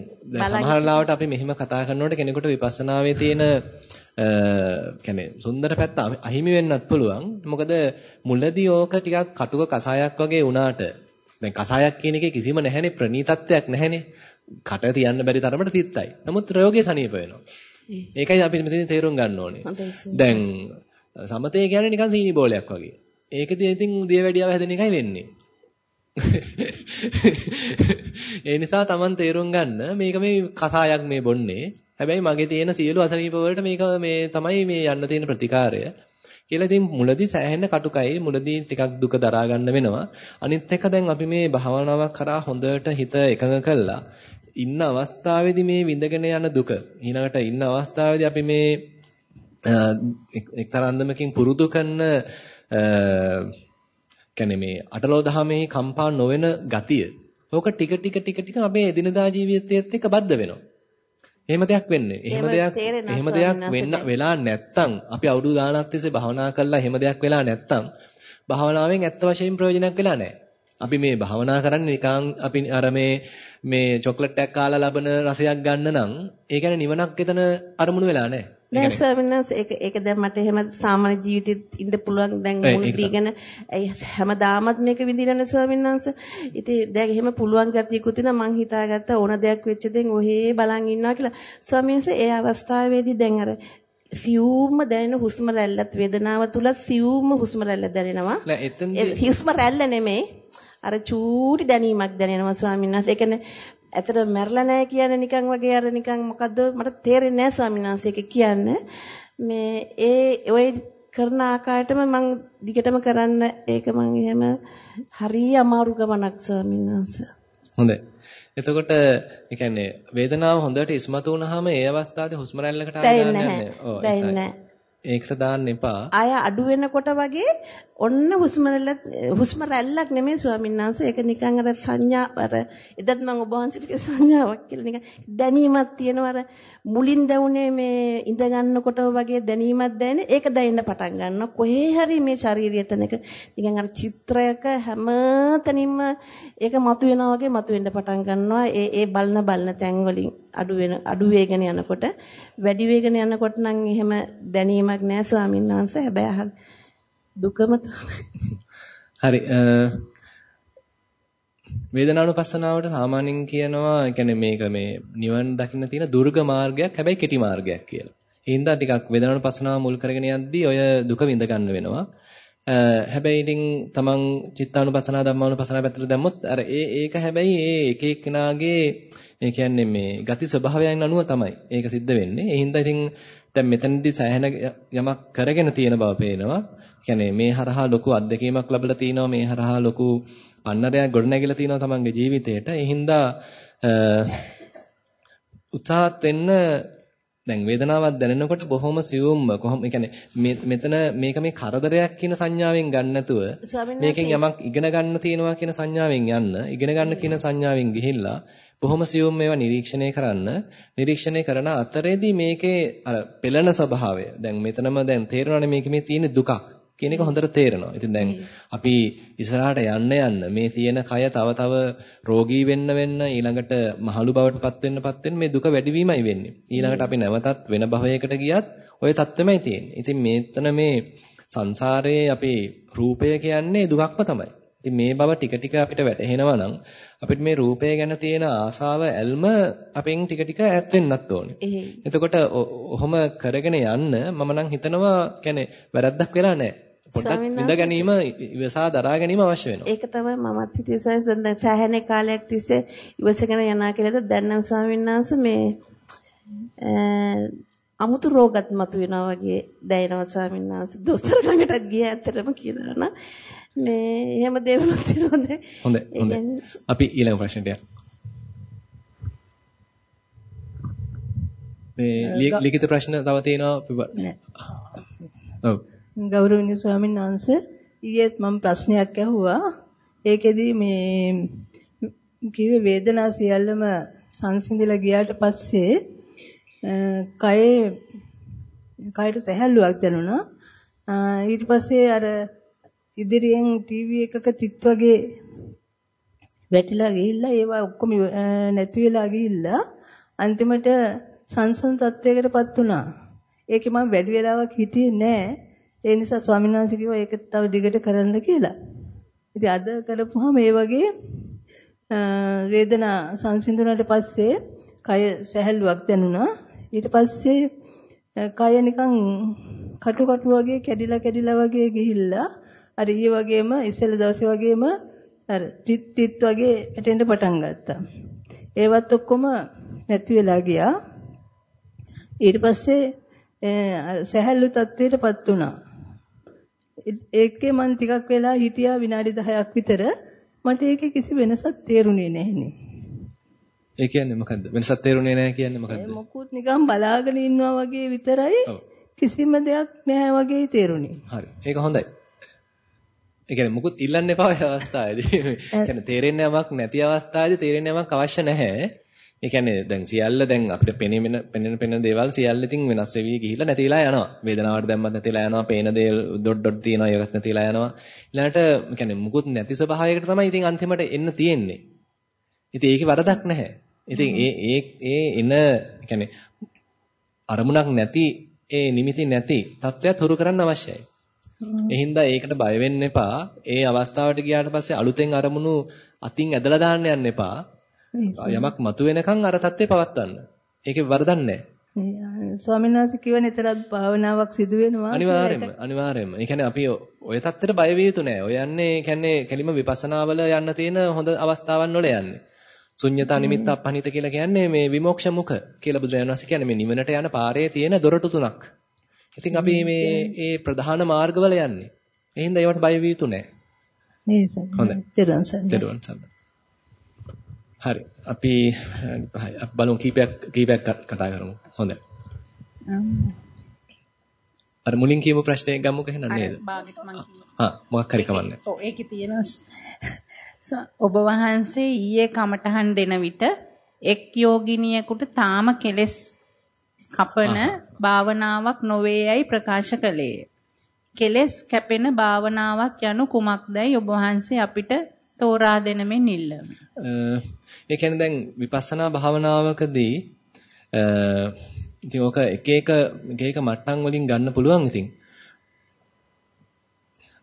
සමහර ලාවට අපි මෙහෙම කතා කරනකොට කෙනෙකුට විපස්සනාවේ තියෙන කියන්නේ සුන්දර පැත්ත අහිමි වෙන්නත් පුළුවන්. මොකද මුලදී ඕක ටිකක් කටුක කසායක් වගේ වුණාට දැන් කසායක් කියන එකේ කිසිම නැහැනේ ප්‍රණීතත්වයක් නැහැනේ. කට තියන්න බැරි තරමට තිත්තයි. නමුත් රෝගේ සනීප වෙනවා. ඒකයි අපි මෙතන තේරුම් ගන්න ඕනේ. දැන් සමතේ කියන්නේ නිකන් සීනි බෝලයක් වගේ. ඒකදී ඉතින් දියවැඩියාව හැදෙන එකයි වෙන්නේ. ඒ නිසා Taman තේරුම් ගන්න මේක මේ කසායක් මේ බොන්නේ. හැබැයි මගේ තියෙන සියලු අසනීප වලට මේක මේ තමයි මේ යන්න තියෙන ප්‍රතිකාරය. කියලා ඉතින් මුලදී සෑහෙන කටුකයි මුලදී ටිකක් දුක දරා ගන්න වෙනවා. අනිත් එක දැන් අපි මේ භාවනාවක් කරා හොඳට හිත එකඟ කළා. ඉන්න අවස්ථාවේදී මේ විඳගෙන යන දුක ඊළඟට ඉන්න අවස්ථාවේදී අපි මේ එක්තරා අන්දමකින් පුරුදු කරන කියන්නේ මේ අටලෝ දහමේ කම්පා නොවන ගතිය. ඕක ටික ටික ටික ටික අපේ එදිනදා ජීවිතයේත් එක්ක බද්ධ වෙනවා. එහෙම දෙයක් වෙන්නේ. එහෙම දෙයක් එහෙම දෙයක් වෙන්න වෙලා නැත්තම් අපි අවුරුදු ගාණක් තිස්සේ භාවනා කළා එහෙම දෙයක් වෙලා නැත්තම් භාවනාවෙන් ඇත්ත වශයෙන්ම ප්‍රයෝජනයක් වෙලා නැහැ. අපි මේ භාවනා කරන්නේ නිකන් අපි අර මේ මේ චොක්ලට් එකක් කාලා ලබන රසයක් ගන්න නම් ඒ කියන්නේ නිවනක් එතන අරමුණු වෙලා නැහැ. නෑ ස්වාමීන් වහන්සේ ඒක ඒක දැන් මට එහෙම සාමාන්‍ය ජීවිතෙත් ඉන්න පුළුවන් දැන් මුළු දීගෙන හැමදාමත් මේක විඳිනනේ ස්වාමීන් වහන්සේ. ඉතින් දැන් එහෙම පුළුවන් ගතියකුත් තියෙනවා මං හිතාගත්තා ඕන දෙයක් වෙච්ච දෙන් ඔහේ බලන් ඉන්නවා කියලා. ස්වාමීන් වහන්සේ ඒ අවස්ථාවේදී දැන් අර සියුම්ම දැනෙන හුස්ම රැල්ලත් වේදනාව තුල සියුම්ම හුස්ම රැල්ල දැනෙනවා. නෑ එතනදී හුස්ම රැල්ල නෙමෙයි. අර චූටි දැනීමක් දැනෙනවා ස්වාමීන් වහන්සේ. ඒ කියන්නේ ඇතර මැරලා නැහැ කියන්නේ නිකන් වගේ අර නිකන් මොකද්ද මට තේරෙන්නේ නැහැ ස්වාමීන් වහන්සේ කියන්නේ. මේ ඒ ඔය කරන ආකාරයටම මම දිගටම කරන්න ඒක මම එහෙම හරිය අමාරු ගමනක් ස්වාමීන් වහන්සේ. හොඳයි. එතකොට ඒ කියන්නේ වේදනාව හොඳට ඉස්මතු වුනහම ඒ අවස්ථාවේ හුස්ම රැල්ලකට ආවම නැහැ. ඒකට දාන්න එපා. ආය අඩු වෙනකොට වගේ ඔන්න හුස්ම හුස්ම රැල්ලක් නෙමෙයි ස්වාමීන් වහන්සේ. ඒක නිකන් අර සංඥා අර එදත් මම ඔබ වහන්සේට සංඥාවක් කියලා නිකන් දැනීමක් තියෙනවා අර මුලින් දැනුනේ මේ ඉඳ ගන්නකොට වගේ දැනීමක් දැනෙන. ඒක දැනෙන්න පටන් ගන්නවා. කොහේ හරි මේ ශාරීරිය තැනක නිකන් අර චිත්‍රයක හැම තැනින්ම ඒක මතුවෙනවා වගේ මතුවෙන්න පටන් ගන්නවා. ඒ ඒ බලන බලන තැන් වලින් අඩු වෙන අඩු වේගන යනකොට වැඩි වේගන යනකොට නම් එහෙම දැනීමක් නෑ ස්වාමීන් වහන්සේ. හැබැයි දුකම හරි වේදනානුපස්සනාවට සාමාන්‍යයෙන් කියනවා يعني මේක මේ නිවන් දකින්න තියෙන දුර්ග මාර්ගයක් හැබැයි කෙටි මාර්ගයක් කියලා. ඒ හින්දා ටිකක් වේදනානුපස්සනාව මුල් කරගෙන යද්දී ඔය දුක විඳ ගන්න වෙනවා. හැබැයි ඉතින් තමන් චිත්තානුපස්සනා ධම්මානුපස්සනා පැත්තට දැම්මොත් අර ඒ ඒක හැබැයි ඒ එක එක්කෙනාගේ ඒ කියන්නේ මේ ගති ස්වභාවයන් අනුව තමයි ඒක සිද්ධ වෙන්නේ. ඒ හින්දා ඉතින් දැන් මෙතනදී සෑහෙන යමක් කරගෙන තියෙන බව පේනවා. කියන්නේ මේ හරහා ලොකු අත්දැකීමක් ලැබලා තිනවා මේ හරහා ලොකු පන්නරයක් ගොඩනැගිලා තිනවා තමන්ගේ ජීවිතේට. ඒ හින්දා උත්සාහත් වෙන්න දැන් වේදනාවක් දැනෙනකොට බොහොම සියුම්ම කොහොම කියන්නේ මෙතන මේක මේ කරදරයක් කියන සංඥාවෙන් ගන්න නැතුව මේකෙන් යමක් ඉගෙන ගන්න තියෙනවා කියන සංඥාවෙන් යන්න ඉගෙන ගන්න කියන සංඥාවෙන් ගිහිල්ලා බොහොම සියුම් මේවා නිරීක්ෂණය කරන්න. නිරීක්ෂණය කරන අතරේදී මේකේ අර පෙළෙන ස්වභාවය. දැන් මෙතනම දැන් තේරෙනවානේ මේකේ මේ තියෙන දුකක් කියන එක හොඳට තේරෙනවා. ඉතින් දැන් අපි ඉස්සරහට යන්න යන්න මේ තියෙන කය තව තව රෝගී වෙන්න වෙන්න ඊළඟට මහලු බවටපත් වෙන්නපත් වෙන්න මේ දුක වැඩිවීමයි වෙන්නේ. ඊළඟට අපි නැවතත් වෙන භවයකට ගියත් ওই தත්වෙමයි තියෙන්නේ. ඉතින් මේතන මේ සංසාරයේ අපේ රූපය කියන්නේ දුකක්ම තමයි. ඉතින් මේ බව ටික ටික අපිට වැටහෙනවා නම් අපිට මේ රූපය ගැන තියෙන ආසාව ඇල්ම අපෙන් ටික ටික ඈත් වෙන්නත් ඕනේ. එතකොට ඔහොම කරගෙන යන්න මම නම් හිතනවා කියන්නේ වැරද්දක් වෙලා නැහැ. පොඩ්ඩක් විඳ ගැනීම ඉවසා දරා ගැනීම අවශ්‍ය වෙනවා. ඒක තමයි මමත් හිතේ සයන්සෙන් සෑහෙන කාලයක් තිස්සේ ඉවසගෙන යනා කියලාද දැන් නම් ස්වාමීන් වහන්සේ මේ අමුතු රෝගත් මතුවෙනවා වගේ දැනෙනවා ස්වාමීන් වහන්සේ. දොස්තර ළඟටත් ගියා ඇත්තටම කියනවා නම් මේ එහෙම දේවල් තියෙනවද? හොඳයි හොඳයි. අපි ඊළඟ ප්‍රශ්නට යමු. මේ ලිඛිත ප්‍රශ්න තව තියෙනවා නෑ. ඔව්. ගෞරවනීය ස්වාමීන් වහන්සේ ඊයේත් මම ප්‍රශ්නයක් ඇහුවා. ඒකෙදි මේ කිව්වේ වේදනා සියල්ලම සංසිඳිලා ගියාට පස්සේ කයේ කයට සැහැල්ලුවක් දැනුණා. ඊට පස්සේ අර ඉදිරියෙන් ටීවී එකක තිත් වගේ වැටිලා ගිහිල්ලා ඒවා ඔක්කොම නැති වෙලා ගිහිල්ලා අන්තිමට සංසුන් තත්වයකටපත් වුණා. ඒකේ මම වැඩි වෙලාවක් හිටියේ නෑ. ඒ නිසා ස්වාමීන් වහන්සේ කිව්වා ඒක තව දිගට කරන්න කියලා. ඉතින් අද කරපුවාම මේ වගේ වේදනා සංසිඳුණාට පස්සේ කය සැහැල්ලුවක් දැනුණා. ඊට පස්සේ කය නිකන් කටු කටු වගේ කැඩිලා කැඩිලා වගේ ගිහිල්ලා අර ඊයේ වගේම ඉස්සෙල්ලා දවසේ වගේම අර තිත් තිත් වගේ ඇටෙන්න පටන් ගත්තා. ඒවත් ඔක්කොම නැති වෙලා ගියා. ඊට පස්සේ සැහැල්ලු තත්ත්වයටපත් වුණා. ඒකේ මම ටිකක් වෙලා හිටියා විනාඩි 10ක් විතර. මට ඒකේ කිසි වෙනසක් තේරුනේ නැහෙනේ. ඒ කියන්නේ මොකද්ද? වෙනසක් තේරුනේ නැහැ කියන්නේ මොකද්ද? මොකුත් නිකන් බලාගෙන ඉන්නවා වගේ විතරයි. කිසිම දෙයක් නැහැ වගේ තේරුනේ. හරි. ඒක හොඳයි. ඒ කියන්නේ මුකුත් ඉල්ලන්න එපා ඔය අවස්ථාවේදී. ඒ කියන්නේ තේරෙන්නේ යමක් නැති අවස්ථාවේදී තේරෙන්නේ යමක් අවශ්‍ය නැහැ. ඒ කියන්නේ දැන් සියල්ල දැන් අපිට පෙනෙන පෙනෙන පෙනෙන දේවල් සියල්ල ඉතින් වෙනස් වෙවි ගිහිල්ලා නැතිලා යනවා. වේදනාවට දැම්මත් නැතිලා යනවා. පේන දේ ඩොට් ඩොට් තියෙනවා ඒවත් නැතිලා යනවා. ඊළඟට ඒ කියන්නේ මුකුත් නැති ස්වභාවයකට තමයි ඉතින් අන්තිමට එන්න තියෙන්නේ. ඉතින් ඒකේ වරදක් නැහැ. ඉතින් ඒ ඒ ඒ එන කියන්නේ අරමුණක් නැති ඒ නිමිති නැති තත්ත්වයක් හුරු කරන්න අවශ්‍යයි. ඒ හින්දා ඒකට බය වෙන්න එපා. ඒ අවස්ථාවට ගියාට පස්සේ අලුතෙන් අරමුණු අතින් ඇදලා දාන්න යන්න එපා. යමක් මතුවෙනකන් අර தත්ත්වේ පවත්වන්න. ඒකේ වරදක් නැහැ. ස්වාමීන් වහන්සේ කිව්ව නිතරත් භාවනාවක් සිදු වෙනවා අනිවාර්යයෙන්ම අනිවාර්යයෙන්ම. ඒ කියන්නේ අපි ඔය தත්ත්වෙට බය විය යුතු නැහැ. ඔය යන්නේ කියන්නේ කෙලිම විපස්සනා වල යන්න තියෙන හොඳ අවස්ථාවන් වල යන්නේ. ශුන්්‍යතා නිමිත්ත අපහනිත කියලා කියන්නේ මේ විමෝක්ෂ මුඛ කියලා බුදුරජාණන් වහන්සේ කියන්නේ මේ නිවනට යන පාරේ තියෙන දොරටු තුනක්. ඉතින් අපි මේ ඒ ප්‍රධාන මාර්ගවල යන්නේ. ඒ හින්දා ඒවට බය විය යුතු නැහැ. සර්. හොඳයි. තෙරුවන් සර්. තෙරුවන් සර්. හරි. අපි බලමු කීපයක් කීපයක් කතා කරමු. හොඳයි. අර මුලින් කියපු ප්‍රශ්නේ ගමුක එහෙනම් නේද? ආ මොකක් හරි කමන්නේ. ඔව් ඒකේ තියෙනවා ඔබ වහන්සේ ඊයේ කමටහන් දෙන විට එක් යෝගිනියෙකුට තාම කෙලස් කපන භාවනාවක් නොවේයයි ප්‍රකාශ කළේය. කෙලස් කැපෙන භාවනාවක් යනු කුමක්දයි ඔබ වහන්සේ අපිට තෝරා දෙන මෙන් ඉල්ලමි. ඒ කියන්නේ දැන් විපස්සනා භාවනාවකදී ඉතින් ඕක එක එක එක එක මට්ටම් වලින් ගන්න පුළුවන් ඉතින්.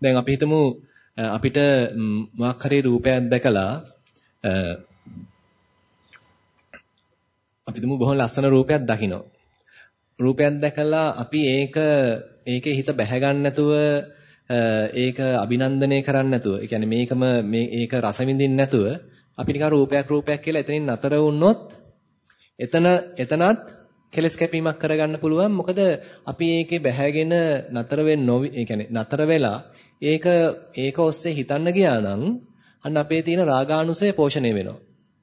දැන් අපි හිතමු අපිට මොකක් හරි රූපයක් දැකලා අපි හිතමු බොහොම ලස්සන රූපයක් දකිනවා. රූපයක් දැකලා අපි ඒක ඒකේ හිත බැහැ ගන්න නැතුව ඒක අභිනන්දනය කරන්නේ නැතුව, ඒ කියන්නේ මේකම මේ ඒක රස විඳින්න නැතුව අපි නිකන් රූපයක් රූපයක් කියලා එතනින් නතර වුණොත් එතන එතනත් කෙලස් කැපීමක් කරගන්න පුළුවන්. මොකද අපි ඒකේ බැහැගෙන නතර වෙන්නේ නොවි, ඒ කියන්නේ නතර වෙලා ඒක ඒක ඔස්සේ හිතන්න ගියා නම් අන්න අපේ තියෙන රාගානුසය පෝෂණය වෙනවා.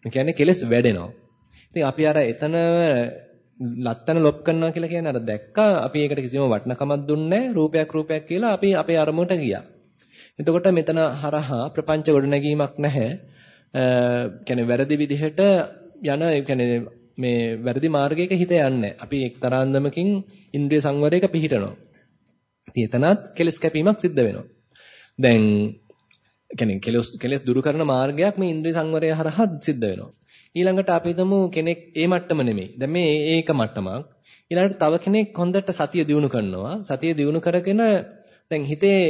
ඒ කියන්නේ කෙලස් වැඩෙනවා. ඉතින් අපි අර එතන ලත්තන ලොප් කරනවා කියලා කියන්නේ අර දැක්කා අපි ඒකට කිසිම වටිනකමක් දුන්නේ රූපයක් රූපයක් කියලා අපි අපේ අරමුණට ගියා. එතකොට මෙතන හරහා ප්‍රපංච ගොඩනැගීමක් නැහැ. කියන්නේ වැරදි විදිහට යන කියන්නේ මේ වැරදි මාර්ගයක හිත යන්නේ. අපි එක්තරා අන්දමකින් ඉන්ද්‍රිය සංවරයක පිහිටනවා. ඉතින් එතනත් කෙලස් කැපීමක් සිද්ධ වෙනවා. දැන් කියන්නේ කෙලස් කෙලස් දුරු කරන මාර්ගයක් මේ ඉන්ද්‍රිය සංවරය හරහා සිද්ධ වෙනවා. ඊළඟට අපි හිතමු කෙනෙක් ඒ මට්ටම නෙමෙයි. දැන් මේ ඒක මට්ටමක්. ඊළඟට තව කෙනෙක් හොඳට සතිය දිනු කරනවා. සතිය දිනු කරගෙන දැන් හිතේ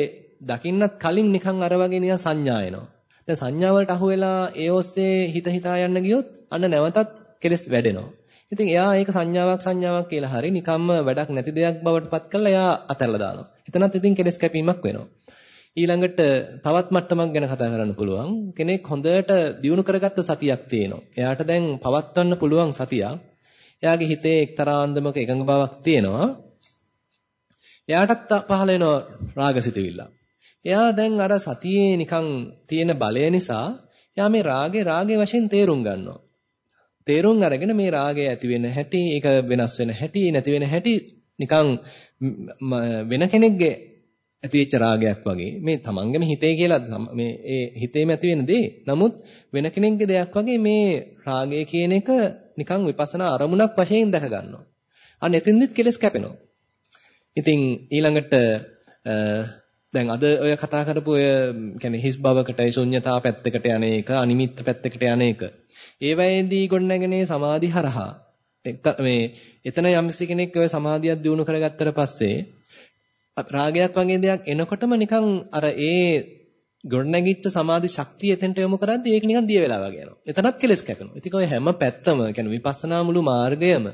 දකින්නත් කලින් නිකන් අර වගේ නිකන් සංඥා එනවා. දැන් සංඥා වලට අහු වෙලා ඒ ඔස්සේ හිත හිතා යන්න ගියොත් අන්න නැවතත් කෙලස් වැඩෙනවා. ඉතින් එයා ඒක සංඥාවක් සංඥාවක් කියලා හරි නිකම්ම වැඩක් නැති දෙයක් බවට පත් කරලා එයා අතහැරලා දානවා. එතනත් ඉතින් කෙලස් කැපීමක් වෙනවා. ඊළඟට තවත් මට්ටමක් ගැන කතා කරන්න පුළුවන්. කෙනෙක් හොඳට දියුණු කරගත්ත සතියක් තියෙනවා. එයාට දැන් පවත්වන්න පුළුවන් සතියක්. එයාගේ හිතේ එක්තරා අන්දමක එකඟ බවක් තියෙනවා. එයාටත් පහළ වෙනවා රාගසිතවිල්ල. එයා දැන් අර සතියේ නිකන් තියෙන බලය නිසා එයා මේ රාගේ රාගේ වශයෙන් තේරුම් ගන්නවා. තේරුම් අරගෙන මේ රාගය ඇති වෙන හැටි, ඒක වෙනස් වෙන හැටි, නැති වෙන හැටි නිකන් වෙන කෙනෙක්ගේ ඇතිවෙච්ච රාගයක් වගේ මේ තමන්ගේම හිතේ කියලා මේ ඒ හිතේම ඇති වෙන දේ. නමුත් වෙන කෙනෙක්ගේ දෙයක් වගේ මේ රාගය කියන එක නිකන් විපස්සනා අරමුණක් වශයෙන් දැක ගන්නවා. අන්න එතෙන්දිත් කෙලස් කැපෙනවා. ඉතින් ඊළඟට දැන් අද ඔය කතා කරපු ඔය කියන්නේ හිස් බවකටයි ශුන්්‍යතා පැත්තකට යන එක අනිමිත්ත පැත්තකට යන එක. ඒ වෙලේදී ගොඩනැගෙනේ සමාධි හරහා මේ එතන යම්සි කෙනෙක් ඔය සමාධියක් දිනු කරගත්තට පස්සේ රාගයක් වගේ දෙයක් එනකොටම නිකන් අර ඒ ගොඩනැගිච්ච සමාධි ශක්තිය එතෙන්ට යොමු කරද්දී ඒක නිකන් දිය වෙලා වගේ යනවා. එතනත් කෙලස් කැපෙනවා. ඉතින් ඔය හැම පැත්තම කියන්නේ විපස්සනා මුළු මාර්ගයම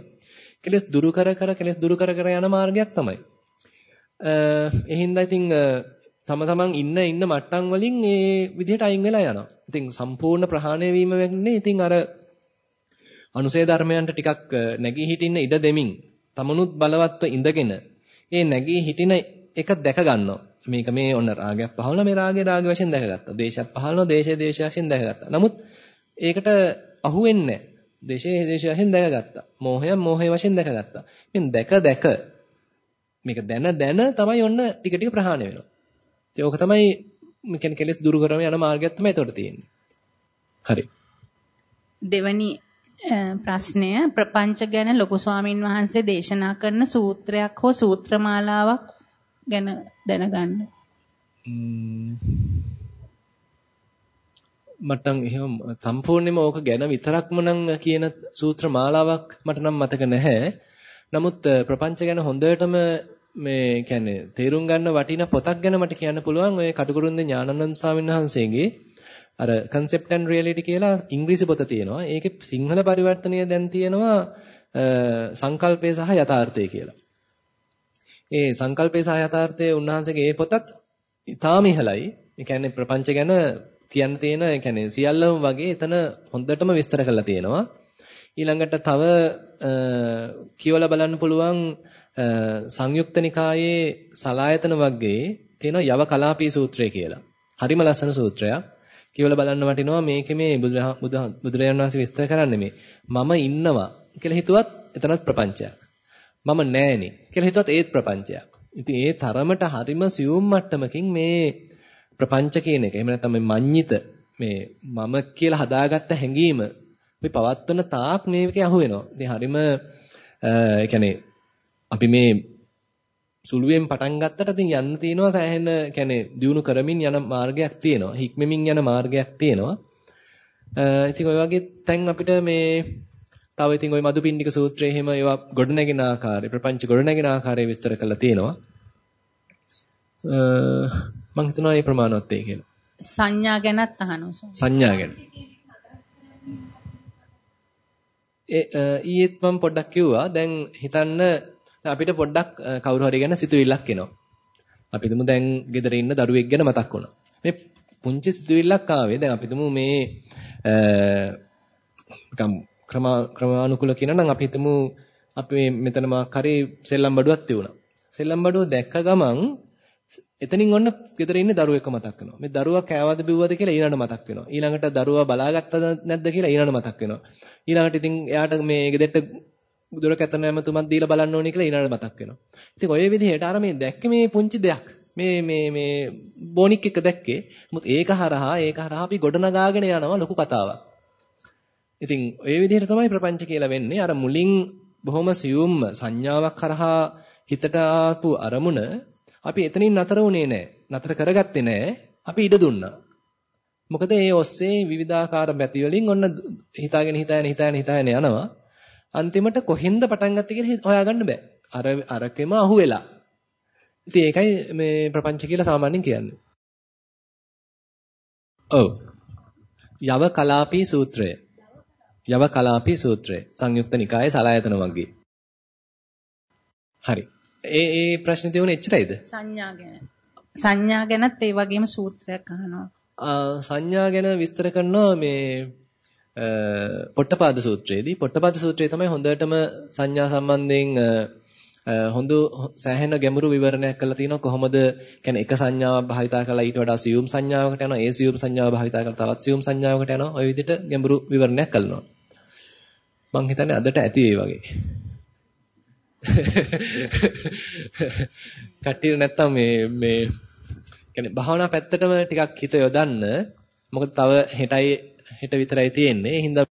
කෙලස් දුරු කර කර කෙලස් දුරු කර කර යන මාර්ගයක් තමයි. ඒ හින්දා ඉතින් තම තමන් ඉන්න ඉන්න මට්ටම් වලින් ඒ විදිහට අයින් වෙලා යනවා. ඉතින් සම්පූර්ණ ප්‍රහාණය වීම වෙන්නේ ඉතින් අර අනුසේ ධර්මයන්ට ටිකක් නැගී හිටින්න ඉඩ දෙමින් තමනුත් බලවත්ව ඉඳගෙන ඒ නැගී හිටින එක දැක ගන්නවා. මේක මේ ඔන්න රාගයක් පහළන මේ රාගේ රාග වශයෙන් දැකගත්තා. දේශයක් පහළන දේශයේ දේශ වශයෙන් දැකගත්තා. නමුත් ඒකට අහු වෙන්නේ නැහැ. දේශයේ දේශ වශයෙන් දැකගත්තා. මෝහය මෝහය වශයෙන් දැකගත්තා. මෙන් දැක දැක මේක දැන දැන තමයි ඔන්න ටික ටික ප්‍රහාණය වෙනවා. ඉතින් ඕක තමයි මෙකෙන කෙලස් දුරු කරන යන මාර්ගයක් තමයි එතකොට තියෙන්නේ. හරි. දෙවැනි ප්‍රශ්නය ප්‍රපංච ගැන ලොකු ස්වාමින් වහන්සේ දේශනා කරන සූත්‍රයක් හෝ සූත්‍රමාලාවක් ගැන දැනගන්න. මට නම් එහෙම සම්පූර්ණයෙන්ම ඕක ගැන විතරක්ම නම් කියන සූත්‍ර මාලාවක් මට නම් මතක නැහැ. නමුත් ප්‍රපංච ගැන හොඳටම මේ කියන්නේ තේරුම් ගන්න වටින පොතක් ගැන මට කියන්න පුළුවන් ඔය කටුකුරුන්ද ඥානানন্দ ස්වාමීන් වහන්සේගේ අර concept and reality කියලා ඉංග්‍රීසි පොත තියෙනවා. ඒකේ සිංහල පරිවර්තනය දැන් තියෙනවා සංකල්පය සහ යථාර්ථය කියලා. ඒ සංකල්පය සහ යථාර්ථය උන්වහන්සේගේ ඒ පොතත් ඉතාම ඉහළයි. ඒ කියන්නේ ප්‍රපංච ගැන කියන්න තියෙන ඒ කියන්නේ සියල්ලම වගේ එතන හොඳටම විස්තර කරලා තියෙනවා. ඊළඟට තව කියවලා බලන්න පුළුවන් සංයුක්ත නිකායේ සලායතන වර්ගයේ තියෙන යව කලාපී සූත්‍රය කියලා. හරිම ලස්සන සූත්‍රයක්. කියවලා බලන්න වටිනවා මේකේ මේ බුදුරජාණන් වහන්සේ විස්තර කරන්නේ මේ මම ඉන්නවා කියලා හිතුවත් එතනත් ප්‍රපංචයක්. මම නෑනේ කියලා හිතුවත් ඒත් ප්‍රපංචයක්. ඉතින් ඒ තරමට හරිම සියුම් මට්ටමකින් මේ ප්‍රපංච කියන එක එහෙම නැත්නම් මේ මඤ්ඤිත මේ මම කියලා හදාගත්ත හැඟීම අපි පවත්වන තාක් මේකේ අහු වෙනවා. ඉතින් හරිම ඒ කියන්නේ අපි මේ සුළුවෙන් පටන් ගත්තට ඉතින් යන්න තියෙනවා සෑහෙන කියන්නේ දියුණු කරමින් යන මාර්ගයක් තියෙනවා. හික්මමින් යන මාර්ගයක් තියෙනවා. ඉතින් ඔය වගේ තැන් අපිට මේ තව ඉතින් ওই මදුපිණ්ඩික සූත්‍රයේ එහෙම ඒවා ගොඩනැගෙන ආකාරය ප්‍රපංච ගොඩනැගෙන ආකාරය විස්තර කරලා තියෙනවා. මම හිතනවා මේ ප්‍රමාණවත් ඒ කියලා. සංඥා ගැනත් අහනවා. සංඥා ගැන. ඒ ඊයේත් මම පොඩ්ඩක් කිව්වා. දැන් හිතන්න අපිට පොඩ්ඩක් කවුරු හරි ගැන සිතුවිල්ලක් එනවා. අපි හිතමු දැන් ගෙදර ඉන්න දරුවෙක් ගැන මතක් වුණා. මේ පුංචි සිතුවිල්ලක් ආවේ. දැන් අපි හිතමු මේ නිකම් ක්‍රමානුකූල කියනනම් අපි හිතමු අපි මෙතන මාක් හරි සෙල්ලම් බඩුවක් තියුණා. සෙල්ලම් බඩුව දැක්ක ගමන් එතනින් ඔන්න ගෙදර ඉන්න දරුවෙක් මතක් වෙනවා. මේ දරුවා කෑවද බිව්වද කියලා ඊළඟට මතක් වෙනවා. ඊළඟට දරුවා බලාගත්තද නැද්ද කියලා ඊළඟට මතක් වෙනවා. ඊළඟට ඉතින් එයාට මේ ගෙදරට දුරකථන ඇමතුමක් දීලා බලන්න ඕනේ කියලා ඊළඟට මතක් වෙනවා. ඉතින් ඔය විදිහට අර මේ දැක්ක මේ පුංචි දෙයක් මේ මේ මේ බොනික් එක දැක්කේ. මුත් ඒක හරහා ඒක හරහා අපි ගොඩනගාගෙන යනවා ලොකු කතාවක්. ඉතින් ඔය විදිහට තමයි ප්‍රපංච කියලා වෙන්නේ. අර මුලින් බොහොම සියුම්ම සංඥාවක් කරහා හිතට ආපු අරමුණ අපි එතනින් නතර වුණේ නැහැ. නතර කරගත්තේ නැහැ. අපි ඉඩ දුන්නා. මොකද ඒ ඔස්සේ විවිධාකාර බැති වලින් ඔන්න හිතාගෙන හිතාගෙන හිතාගෙන හිතාගෙන යනවා. අන්තිමට කොහෙන්ද පටන් ගත්තේ කියලා හොයාගන්න බෑ. අර අරකෙම අහුවෙලා. ඉතින් ඒකයි මේ ප්‍රපංච කියලා සාමාන්‍යයෙන් කියන්නේ. ඔව්. යව කලාපී සූත්‍රය. යව කලාපී සූත්‍රය. සංයුක්ත නිකායේ සලායතන වර්ගයේ. හරි. ඒ ඒ ප්‍රශ්නේ තියුනේ එච්චරයිද? සංඥා ගැන. සංඥා ගැනත් ඒ වගේම සූත්‍රයක් අහනවා. සංඥා ගැන විස්තර කරනවා මේ පොට්ටපාද සූත්‍රයේදී පොට්ටපාද සූත්‍රයේ තමයි හොඳටම සංඥා සම්බන්ධයෙන් හොඳ සෑහෙන ගැඹුරු විවරණයක් කරලා තිනවා කොහොමද කියන්නේ එක සංඥාවක් භාවිතා කරලා ඊට වඩා සියුම් සංඥාවකට යනවා. ඒ සියුම් සංඥාව භාවිතා කරලා තවත් සියුම් සංඥාවකට යනවා. ওই විදිහට ගැඹුරු විවරණයක් කරනවා. මං හිතන්නේ අදට ඇති ඒ වගේ. කට්ටිය නැත්තම් මේ මේ කියන්නේ භාවනා පැත්තටම ටිකක් හිත යොදන්න. මොකද තව හෙටයි හෙට විතරයි තියෙන්නේ. ඒ හින්දා